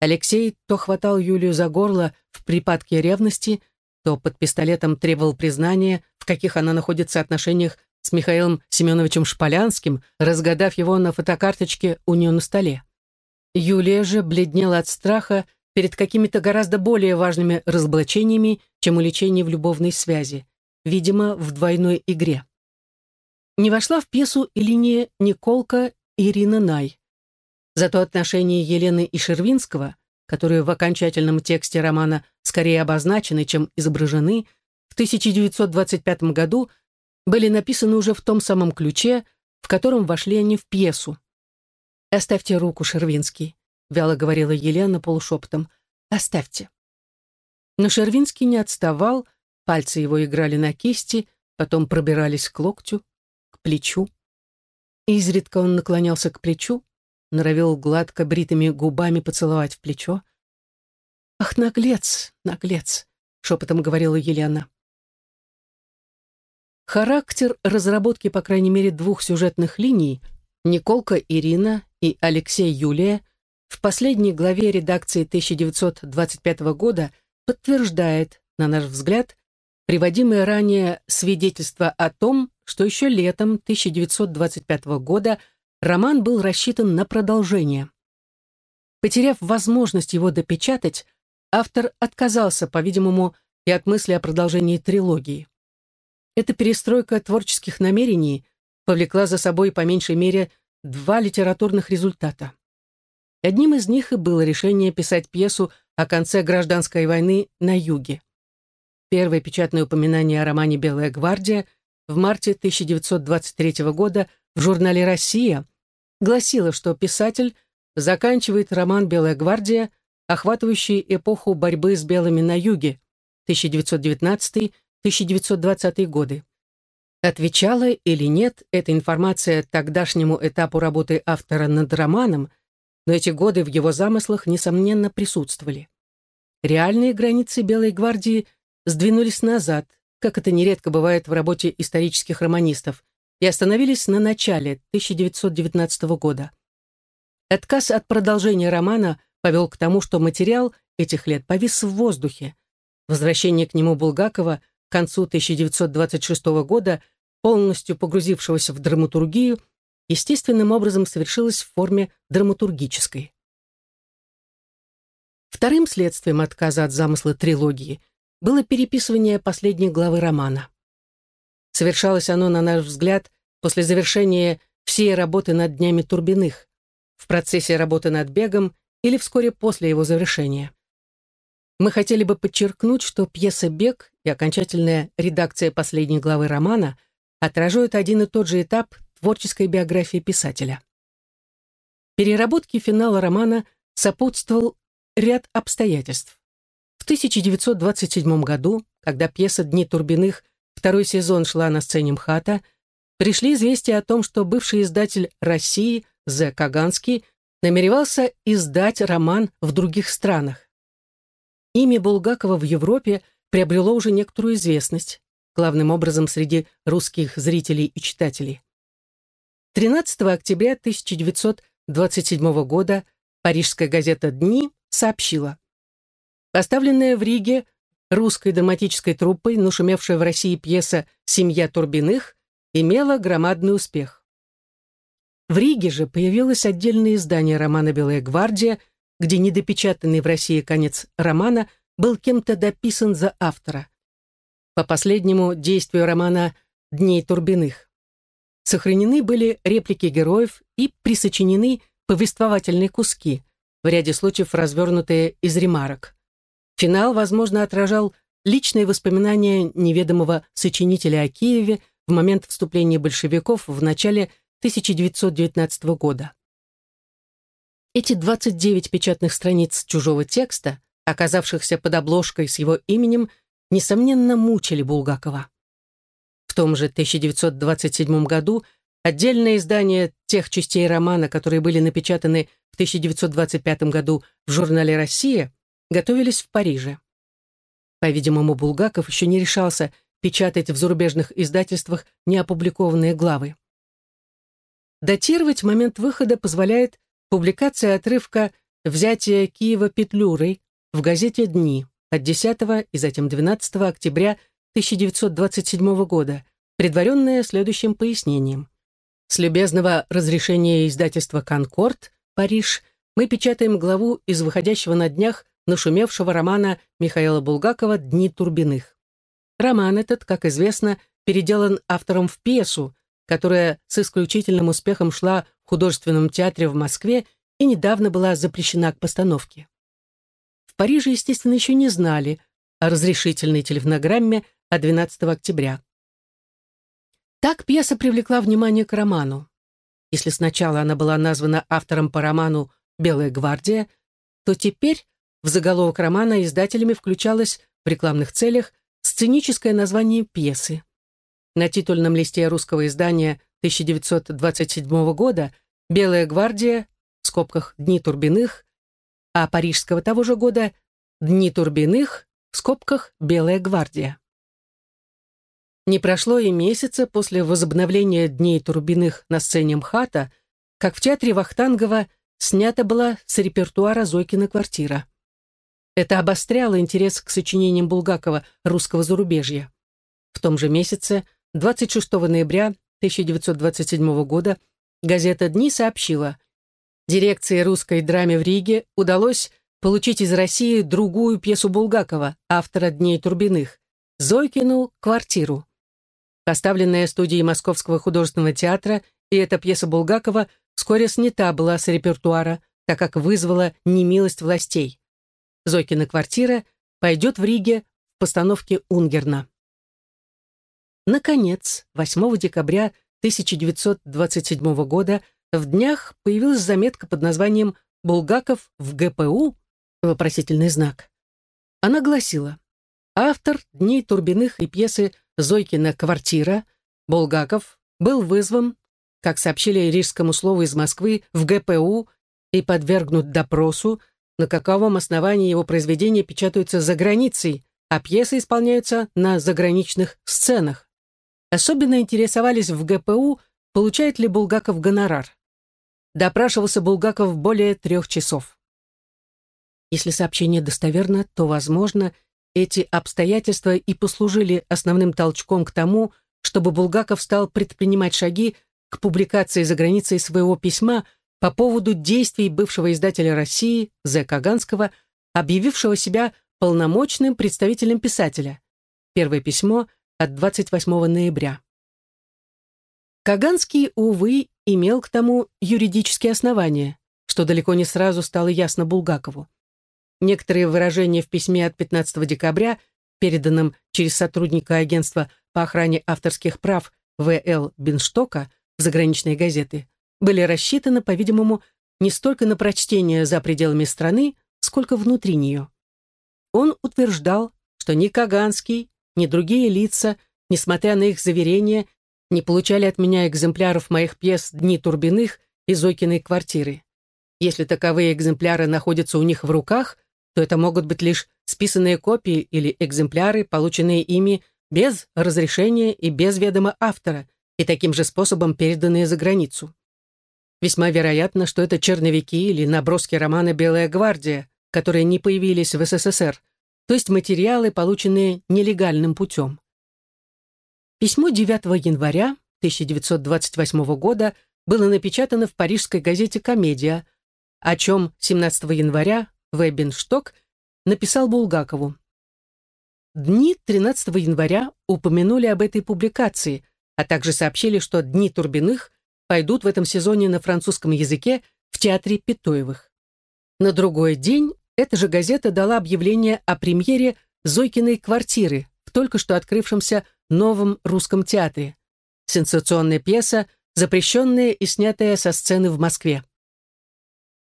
Алексей то хватал Юлию за горло в припадке ревности, то под пистолетом требовал признания, в каких она находится отношениях с Михаилом Семеновичем Шполянским, разгадав его на фотокарточке у нее на столе. Юлия же бледнела от страха перед какими-то гораздо более важными разоблачениями, чем уличение в любовной связи, видимо, в двойной игре. Не вошла в пьесу и линия Николка Ирина Най. Зато отношения Елены и Шервинского, которые в окончательном тексте романа скорее обозначены, чем изображены, в 1925 году были написаны уже в том самом ключе, в котором вошли они в пьесу. «Оставьте руку, Шервинский», — вяло говорила Елена полушепотом. «Оставьте». Но Шервинский не отставал, пальцы его играли на кисти, потом пробирались к локтю, к плечу. Изредка он наклонялся к плечу, норовил гладко бритыми губами поцеловать в плечо. «Ах, наглец, наглец!» — шепотом говорила Елена. Характер разработки, по крайней мере, двух сюжетных линий Николка Ирина и Алексей Юлия в последней главе редакции 1925 года подтверждает, на наш взгляд, приводимое ранее свидетельство о том, что еще летом 1925 года роман был рассчитан на продолжение. Потеряв возможность его допечатать, автор отказался, по-видимому, и от мысли о продолжении трилогии. Эта перестройка творческих намерений повлекла за собой по меньшей мере два литературных результата. Одним из них и было решение писать пьесу о конце гражданской войны на юге. Первое печатное упоминание о романе «Белая гвардия» в марте 1923 года в журнале «Россия» гласило, что писатель заканчивает роман «Белая гвардия», охватывающий эпоху борьбы с белыми на юге 1919-1920 годы. Отвечала или нет эта информация тогдашнему этапу работы автора над романом, но эти годы в его замыслах, несомненно, присутствовали. Реальные границы Белой гвардии сдвинулись назад, как это нередко бывает в работе исторических романистов, и остановились на начале 1919 года. Отказ от продолжения романа повел к тому, что материал этих лет повис в воздухе. Возвращение к нему Булгакова к концу 1926 года, полностью погрузившегося в драматургию, естественным образом совершилось в форме драматургической. Вторым следствием отказа от замысла трилогии было переписывание последней главы романа. Совершалось оно, на наш взгляд, после завершения всей работы над Днями Турбиных, в процессе работы над бегом или вскоре после его завершения. Мы хотели бы подчеркнуть, что пьеса «Бег» и окончательная редакция последней главы романа отражают один и тот же этап творческой биографии писателя. Переработке финала романа сопутствовал ряд обстоятельств. В 1927 году, когда пьеса «Дни Турбиных» второй сезон шла на сцене МХАТа, пришли известия о том, что бывший издатель России З. Каганский намеревался издать роман в других странах. Имя Булгакова в Европе приобрело уже некоторую известность, главным образом среди русских зрителей и читателей. 13 октября 1927 года парижская газета «Дни» сообщила. Поставленная в Риге русской драматической труппой, нашумевшая в России пьеса «Семья Турбиных» имела громадный успех. В Риге же появилось отдельное издание романа «Белая гвардия», где недопечатанный в России конец романа был кем-то дописан за автора. По последнему действию романа «Дней Турбиных». Сохранены были реплики героев и присочинены повествовательные куски, в ряде случаев развернутые из ремарок. Финал, возможно, отражал личные воспоминания неведомого сочинителя о Киеве в момент вступления большевиков в начале 1919 года. Эти 29 печатных страниц чужого текста, оказавшихся под обложкой с его именем, несомненно, мучили Булгакова. В том же 1927 году отдельное издание тех частей романа, которые были напечатаны в 1925 году в журнале «Россия», готовились в Париже. По-видимому, Булгаков еще не решался печатать в зарубежных издательствах неопубликованные главы. Датировать момент выхода позволяет публикация отрывка «Взятие Киева Петлюрой» в газете «Дни» от 10 и затем 12 октября 1927 года, предваренная следующим пояснением. С любезного разрешения издательства «Конкорд», Париж, мы печатаем главу из выходящего на днях нашумевшего романа Михаила Булгакова «Дни Турбиных». Роман этот, как известно, переделан автором в пьесу, которая с исключительным успехом шла в художественном театре в Москве и недавно была запрещена к постановке. В Париже, естественно, еще не знали о разрешительной телефонограмме от 12 октября. Так пьеса привлекла внимание к роману. Если сначала она была названа автором по роману «Белая гвардия», то теперь в заголовок романа издателями включалось в рекламных целях сценическое название пьесы. На титульном листе русского издания 1927 года «Белая гвардия» в скобках «Дни Турбиных», а парижского того же года «Дни Турбиных» в скобках «Белая гвардия». Не прошло и месяца после возобновления Дней Турбиных на сцене МХАТа, как в театре Вахтангова снята была с репертуара Зойкина квартира. Это обостряло интерес к сочинениям Булгакова русского зарубежья. В том же месяце, 26 ноября 1927 года, газета «Дни» сообщила, дирекции русской драме в Риге удалось получить из России другую пьесу Булгакова, автора «Дней Турбиных», Зойкину «Квартиру». Поставленная студией Московского художественного театра, и эта пьеса Булгакова вскоре снята была с репертуара, так как вызвала немилость властей. Зойкина квартира пойдет в Риге в постановке Унгерна. Наконец, 8 декабря 1927 года в днях появилась заметка под названием «Булгаков в ГПУ?» вопросительный знак. Она гласила «Автор «Дней Турбиных» и пьесы «Зойкина квартира» Булгаков был вызван, как сообщили рижскому слову из Москвы, в ГПУ и подвергнут допросу, на каковом основании его произведения печатаются за границей, а пьесы исполняются на заграничных сценах. Особенно интересовались в ГПУ, получает ли Булгаков гонорар. Допрашивался Булгаков более трех часов. Если сообщение достоверно, то, возможно, эти обстоятельства и послужили основным толчком к тому, чтобы Булгаков стал предпринимать шаги к публикации за границей своего письма по поводу действий бывшего издателя России З. Каганского, объявившего себя полномочным представителем писателя. Первое письмо от 28 ноября. Каганский, увы, имел к тому юридические основания, что далеко не сразу стало ясно Булгакову. Некоторые выражения в письме от 15 декабря, переданном через сотрудника агентства по охране авторских прав В.Л. Бенштока в заграничные газеты, были рассчитаны, по-видимому, не столько на прочтение за пределами страны, сколько внутри нее. Он утверждал, что ни Каганский, ни другие лица, несмотря на их заверения, не получали от меня экземпляров моих пьес «Дни Турбиных» и «Зойкиной квартиры». Если таковые экземпляры находятся у них в руках, то это могут быть лишь списанные копии или экземпляры, полученные ими без разрешения и без ведома автора, и таким же способом переданные за границу. Весьма вероятно, что это черновики или наброски романа «Белая гвардия», которые не появились в СССР, то есть материалы, полученные нелегальным путем. Письмо 9 января 1928 года было напечатано в парижской газете «Комедия», о чем 17 января Вебеншток написал Булгакову. Дни 13 января упомянули об этой публикации, а также сообщили, что Дни Турбиных пойдут в этом сезоне на французском языке в театре Петоевых. На другой день эта же газета дала объявление о премьере Зойкиной квартиры в только что открывшемся новом русском театре. Сенсационная пьеса, запрещенная и снятая со сцены в Москве.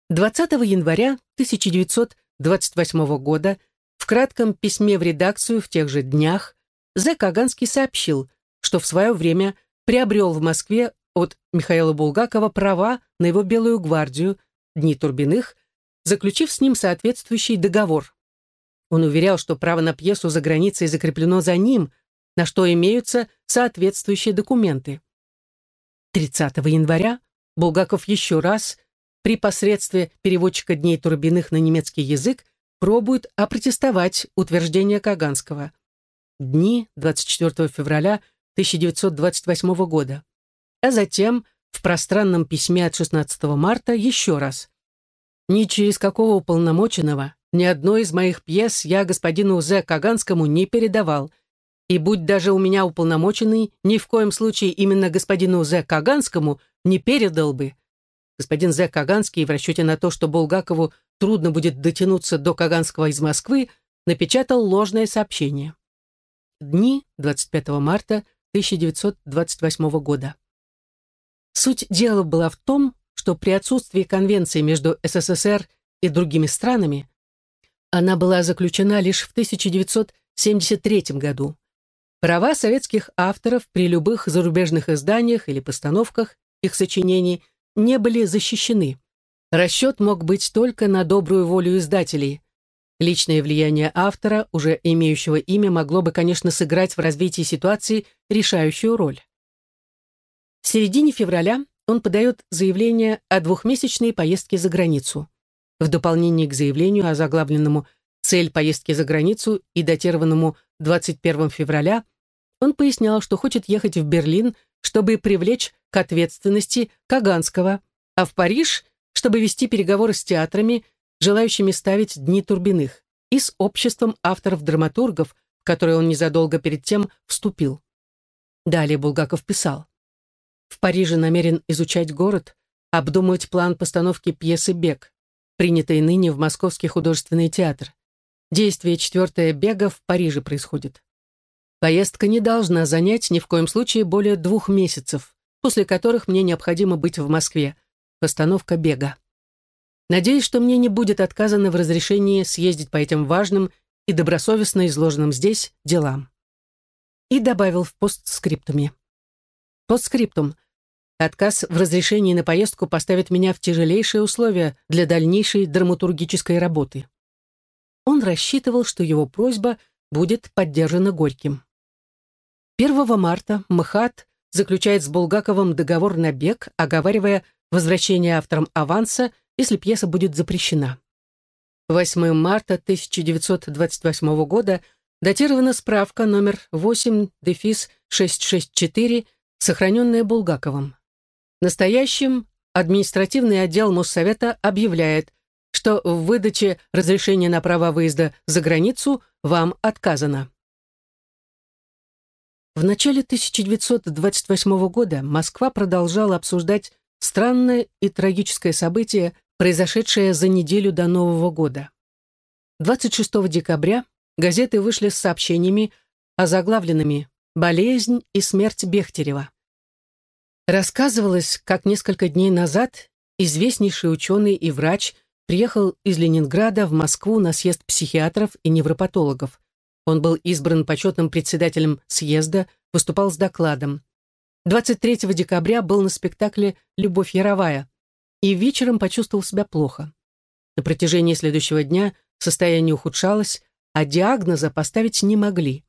20 января 1928 года в кратком письме в редакцию в тех же днях З. Каганский сообщил, что в свое время приобрел в Москве от Михаила Булгакова права на его «Белую гвардию» «Дни Турбиных», заключив с ним соответствующий договор. Он уверял, что право на пьесу за границей закреплено за ним, на что имеются соответствующие документы. 30 января Булгаков еще раз при посредстве переводчика «Дней Турбиных» на немецкий язык пробует опротестовать утверждение Каганского. Дни 24 февраля 1928 года. А затем в пространном письме от 16 марта еще раз. Ни через какого уполномоченного, ни одной из моих пьес я господину З. Каганскому не передавал. И будь даже у меня уполномоченный, ни в коем случае именно господину З. Каганскому не передал бы, господин З. Каганский в расчете на то, что Булгакову трудно будет дотянуться до Каганского из Москвы, напечатал ложное сообщение. Дни 25 марта 1928 года. Суть дела была в том, что при отсутствии конвенции между СССР и другими странами она была заключена лишь в 1973 году. Права советских авторов при любых зарубежных изданиях или постановках их сочинений – не были защищены. Расчет мог быть только на добрую волю издателей. Личное влияние автора, уже имеющего имя, могло бы, конечно, сыграть в развитии ситуации решающую роль. В середине февраля он подает заявление о двухмесячной поездке за границу. В дополнение к заявлению, озаглавленному «Цель поездки за границу» и датированному 21 февраля, он пояснял, что хочет ехать в Берлин, чтобы привлечь к ответственности Каганского, а в Париж, чтобы вести переговоры с театрами, желающими ставить Дни Турбиных, и с обществом авторов-драматургов, в которое он незадолго перед тем вступил. Далее Булгаков писал. В Париже намерен изучать город, обдумывать план постановки пьесы «Бег», принятой ныне в Московский художественный театр. Действие четвертое «Бега» в Париже происходит. Поездка не должна занять ни в коем случае более двух месяцев после которых мне необходимо быть в Москве. Постановка бега. Надеюсь, что мне не будет отказано в разрешении съездить по этим важным и добросовестно изложенным здесь делам. И добавил в постскриптуме. Постскриптум. Отказ в разрешении на поездку поставит меня в тяжелейшие условия для дальнейшей драматургической работы. Он рассчитывал, что его просьба будет поддержана Горьким. 1 марта Мхат заключает с Булгаковым договор на бег, оговаривая возвращение авторам аванса, если пьеса будет запрещена. 8 марта 1928 года датирована справка номер 8 дефис 664, сохраненная Булгаковым. Настоящим административный отдел Моссовета объявляет, что в выдаче разрешения на право выезда за границу вам отказано. В начале 1928 года Москва продолжала обсуждать странное и трагическое событие, произошедшее за неделю до Нового года. 26 декабря газеты вышли с сообщениями, озаглавленными «Болезнь и смерть Бехтерева». Рассказывалось, как несколько дней назад известнейший ученый и врач приехал из Ленинграда в Москву на съезд психиатров и невропатологов. Он был избран почетным председателем съезда, выступал с докладом. 23 декабря был на спектакле «Любовь Яровая» и вечером почувствовал себя плохо. На протяжении следующего дня состояние ухудшалось, а диагноза поставить не могли.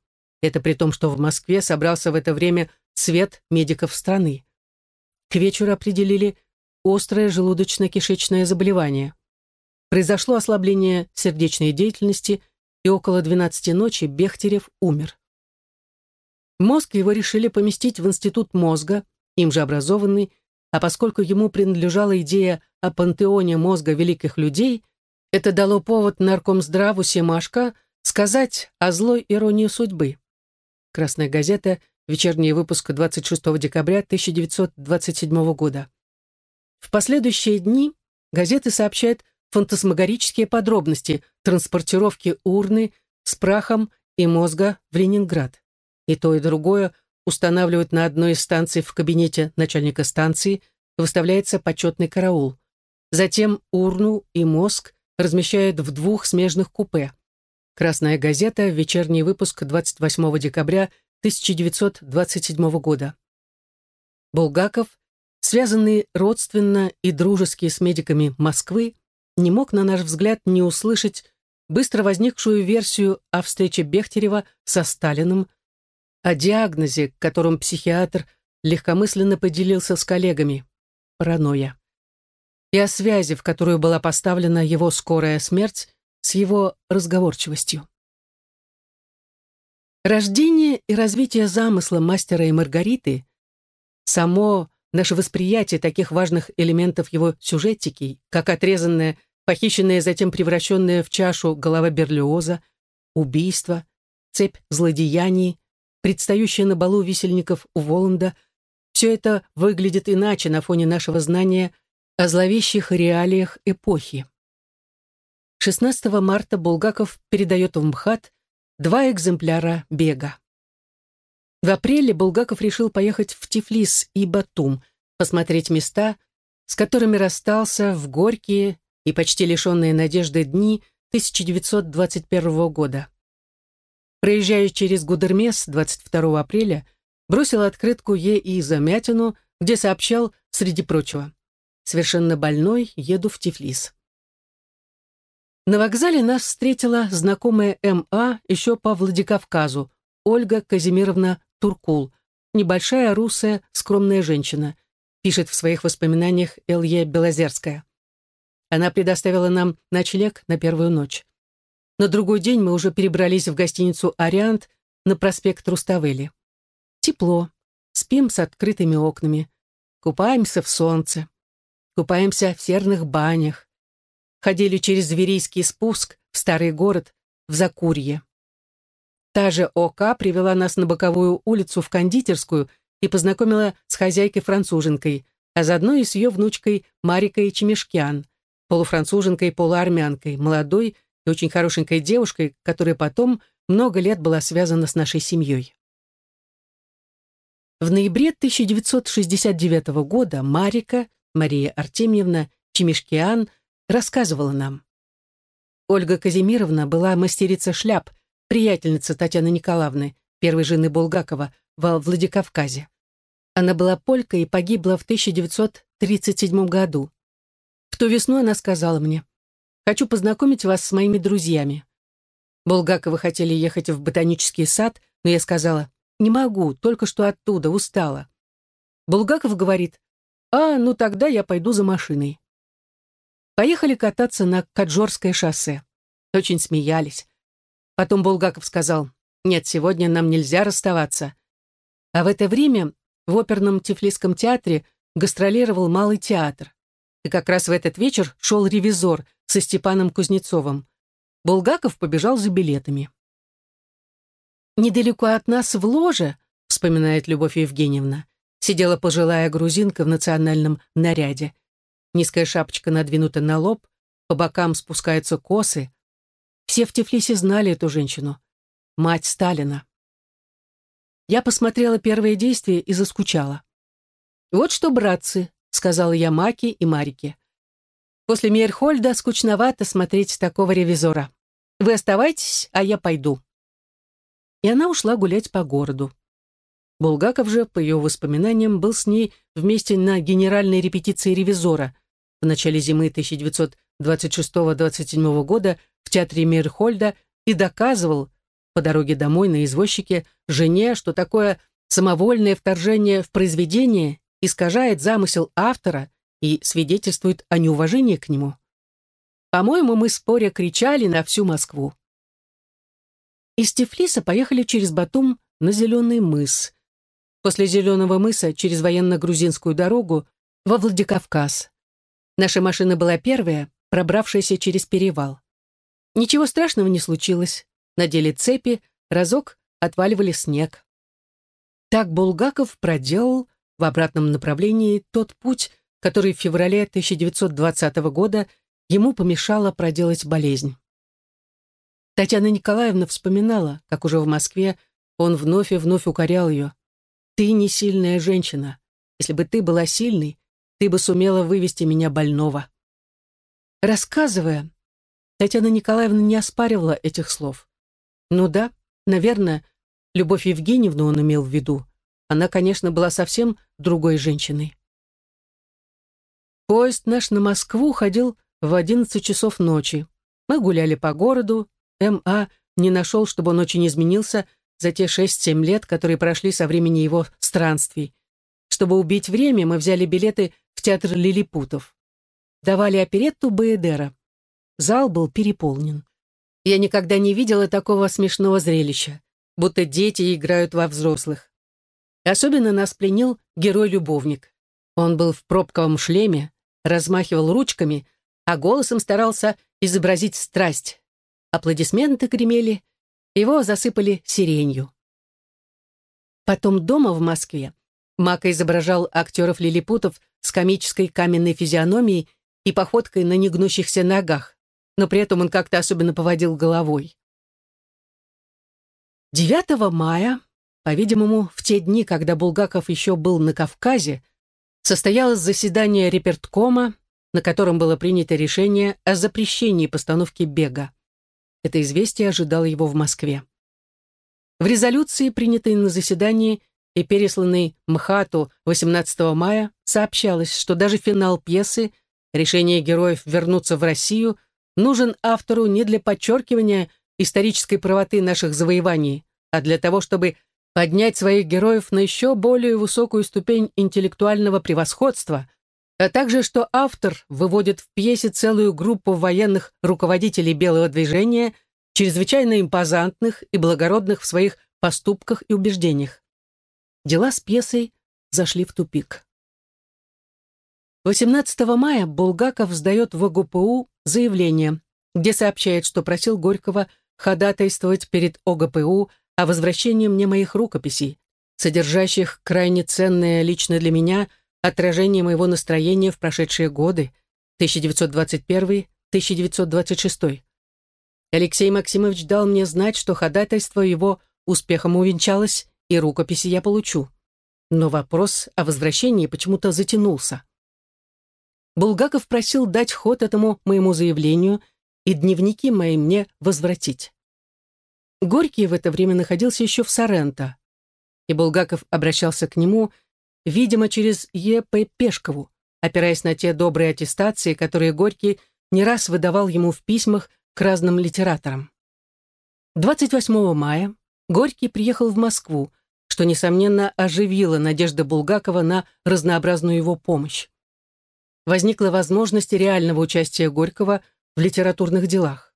Это при том, что в Москве собрался в это время цвет медиков страны. К вечеру определили острое желудочно-кишечное заболевание. Произошло ослабление сердечной деятельности – и около 12 ночи Бехтерев умер. Мозг его решили поместить в институт мозга, им же образованный, а поскольку ему принадлежала идея о пантеоне мозга великих людей, это дало повод наркомздраву Семашко сказать о злой иронии судьбы. Красная газета, вечерний выпуск 26 декабря 1927 года. В последующие дни газеты сообщают фантасмагорические подробности транспортировки урны с прахом и мозга в Ленинград. И то, и другое устанавливают на одной из станций в кабинете начальника станции, выставляется почетный караул. Затем урну и мозг размещают в двух смежных купе. «Красная газета», вечерний выпуск 28 декабря 1927 года. Булгаков, связанный родственно и дружески с медиками Москвы, не мог, на наш взгляд, не услышать быстро возникшую версию о встрече Бехтерева со Сталиным, о диагнозе, которым психиатр легкомысленно поделился с коллегами – паранойя, и о связи, в которую была поставлена его скорая смерть с его разговорчивостью. Рождение и развитие замысла мастера и Маргариты, само наше восприятие таких важных элементов его сюжетики, как отрезанная похищенная, затем превращенная в чашу голова Берлиоза, убийство, цепь злодеяний, предстающая на балу висельников у Воланда, все это выглядит иначе на фоне нашего знания о зловещих реалиях эпохи. 16 марта Булгаков передает в МХАТ два экземпляра «Бега». В апреле Булгаков решил поехать в Тифлис и Батум, посмотреть места, с которыми расстался в горькие и почти лишенные надежды дни 1921 года. Проезжая через Гудермес 22 апреля, бросил открытку Е. И. Замятину, где сообщал, среди прочего, «Совершенно больной, еду в Тифлис». На вокзале нас встретила знакомая М.А. еще по Владикавказу, Ольга Казимировна Туркул, небольшая русая скромная женщина, пишет в своих воспоминаниях Л.Е. Белозерская. Она предоставила нам ночлег на первую ночь. На другой день мы уже перебрались в гостиницу «Ариант» на проспект Руставели. Тепло, спим с открытыми окнами, купаемся в солнце, купаемся в серных банях, ходили через Зверийский спуск в старый город, в Закурье. Та же ОК привела нас на боковую улицу в кондитерскую и познакомила с хозяйкой-француженкой, а заодно и с ее внучкой Марикой Чемешкян, полуфранцуженкой, полуармянкой, молодой и очень хорошенькой девушкой, которая потом много лет была связана с нашей семьей. В ноябре 1969 года Марика, Мария Артемьевна Чемишкиан, рассказывала нам. Ольга Казимировна была мастерица шляп, приятельница Татьяны Николаевны, первой жены Булгакова, во Владикавказе. Она была полькой и погибла в 1937 году. В ту весну она сказала мне, «Хочу познакомить вас с моими друзьями». Булгаковы хотели ехать в ботанический сад, но я сказала, «Не могу, только что оттуда, устала». Булгаков говорит, «А, ну тогда я пойду за машиной». Поехали кататься на Каджорское шоссе. Очень смеялись. Потом Булгаков сказал, «Нет, сегодня нам нельзя расставаться». А в это время в оперном Тифлисском театре гастролировал Малый театр. И как раз в этот вечер шел ревизор со Степаном Кузнецовым. Булгаков побежал за билетами. «Недалеко от нас в ложе», — вспоминает Любовь Евгеньевна, сидела пожилая грузинка в национальном наряде. Низкая шапочка надвинута на лоб, по бокам спускаются косы. Все в Тифлисе знали эту женщину. Мать Сталина. Я посмотрела первое действие и заскучала. «Вот что, братцы», — сказала я Маке и Марике. «После Мейерхольда скучновато смотреть такого ревизора. Вы оставайтесь, а я пойду». И она ушла гулять по городу. Булгаков же, по ее воспоминаниям, был с ней вместе на генеральной репетиции «Ревизора» в начале зимы 1926-27 года в театре Мейерхольда и доказывал по дороге домой на извозчике жене, что такое самовольное вторжение в произведение искажает замысел автора и свидетельствует о неуважении к нему. По-моему, мы споря кричали на всю Москву. Из Тифлиса поехали через Батум на Зеленый мыс. После Зеленого мыса через военно-грузинскую дорогу во Владикавказ. Наша машина была первая, пробравшаяся через перевал. Ничего страшного не случилось. Надели цепи, разок отваливали снег. Так Булгаков проделал в обратном направлении тот путь, который в феврале 1920 года ему помешала проделать болезнь. Татьяна Николаевна вспоминала, как уже в Москве он вновь и вновь укорял ее. «Ты не сильная женщина. Если бы ты была сильной, ты бы сумела вывести меня больного». Рассказывая, Татьяна Николаевна не оспаривала этих слов. Ну да, наверное, Любовь Евгеньевну он имел в виду. Она, конечно, была совсем другой женщиной. Поезд наш на Москву ходил в одиннадцать часов ночи. Мы гуляли по городу. М.А. не нашел, чтобы он очень изменился за те шесть-семь лет, которые прошли со времени его странствий. Чтобы убить время, мы взяли билеты в театр лилипутов. Давали оперетту Баедера. Зал был переполнен. Я никогда не видела такого смешного зрелища, будто дети играют во взрослых. Особенно нас пленил герой-любовник. Он был в пробковом шлеме, размахивал ручками, а голосом старался изобразить страсть. Аплодисменты гремели, его засыпали сиренью. Потом дома в Москве Мака изображал актеров-лилипутов с комической каменной физиономией и походкой на негнущихся ногах, но при этом он как-то особенно поводил головой. 9 мая по-видимому, в те дни, когда Булгаков еще был на Кавказе, состоялось заседание реперткома, на котором было принято решение о запрещении постановки «Бега». Это известие ожидало его в Москве. В резолюции, принятой на заседании и пересланной МХАТу 18 мая, сообщалось, что даже финал пьесы «Решение героев вернуться в Россию» нужен автору не для подчеркивания исторической правоты наших завоеваний, а для того, чтобы поднять своих героев на еще более высокую ступень интеллектуального превосходства, а также что автор выводит в пьесе целую группу военных руководителей белого движения, чрезвычайно импозантных и благородных в своих поступках и убеждениях. Дела с пьесой зашли в тупик. 18 мая Булгаков сдает в ОГПУ заявление, где сообщает, что просил Горького ходатайствовать перед ОГПУ о возвращении мне моих рукописей, содержащих крайне ценное лично для меня отражение моего настроения в прошедшие годы, 1921-1926. Алексей Максимович дал мне знать, что ходатайство его успехом увенчалось, и рукописи я получу. Но вопрос о возвращении почему-то затянулся. Булгаков просил дать ход этому моему заявлению и дневники мои мне возвратить. Горький в это время находился еще в Сорренто, и Булгаков обращался к нему, видимо, через Е.П. Пешкову, опираясь на те добрые аттестации, которые Горький не раз выдавал ему в письмах к разным литераторам. 28 мая Горький приехал в Москву, что, несомненно, оживило надежды Булгакова на разнообразную его помощь. Возникла возможность реального участия Горького в литературных делах.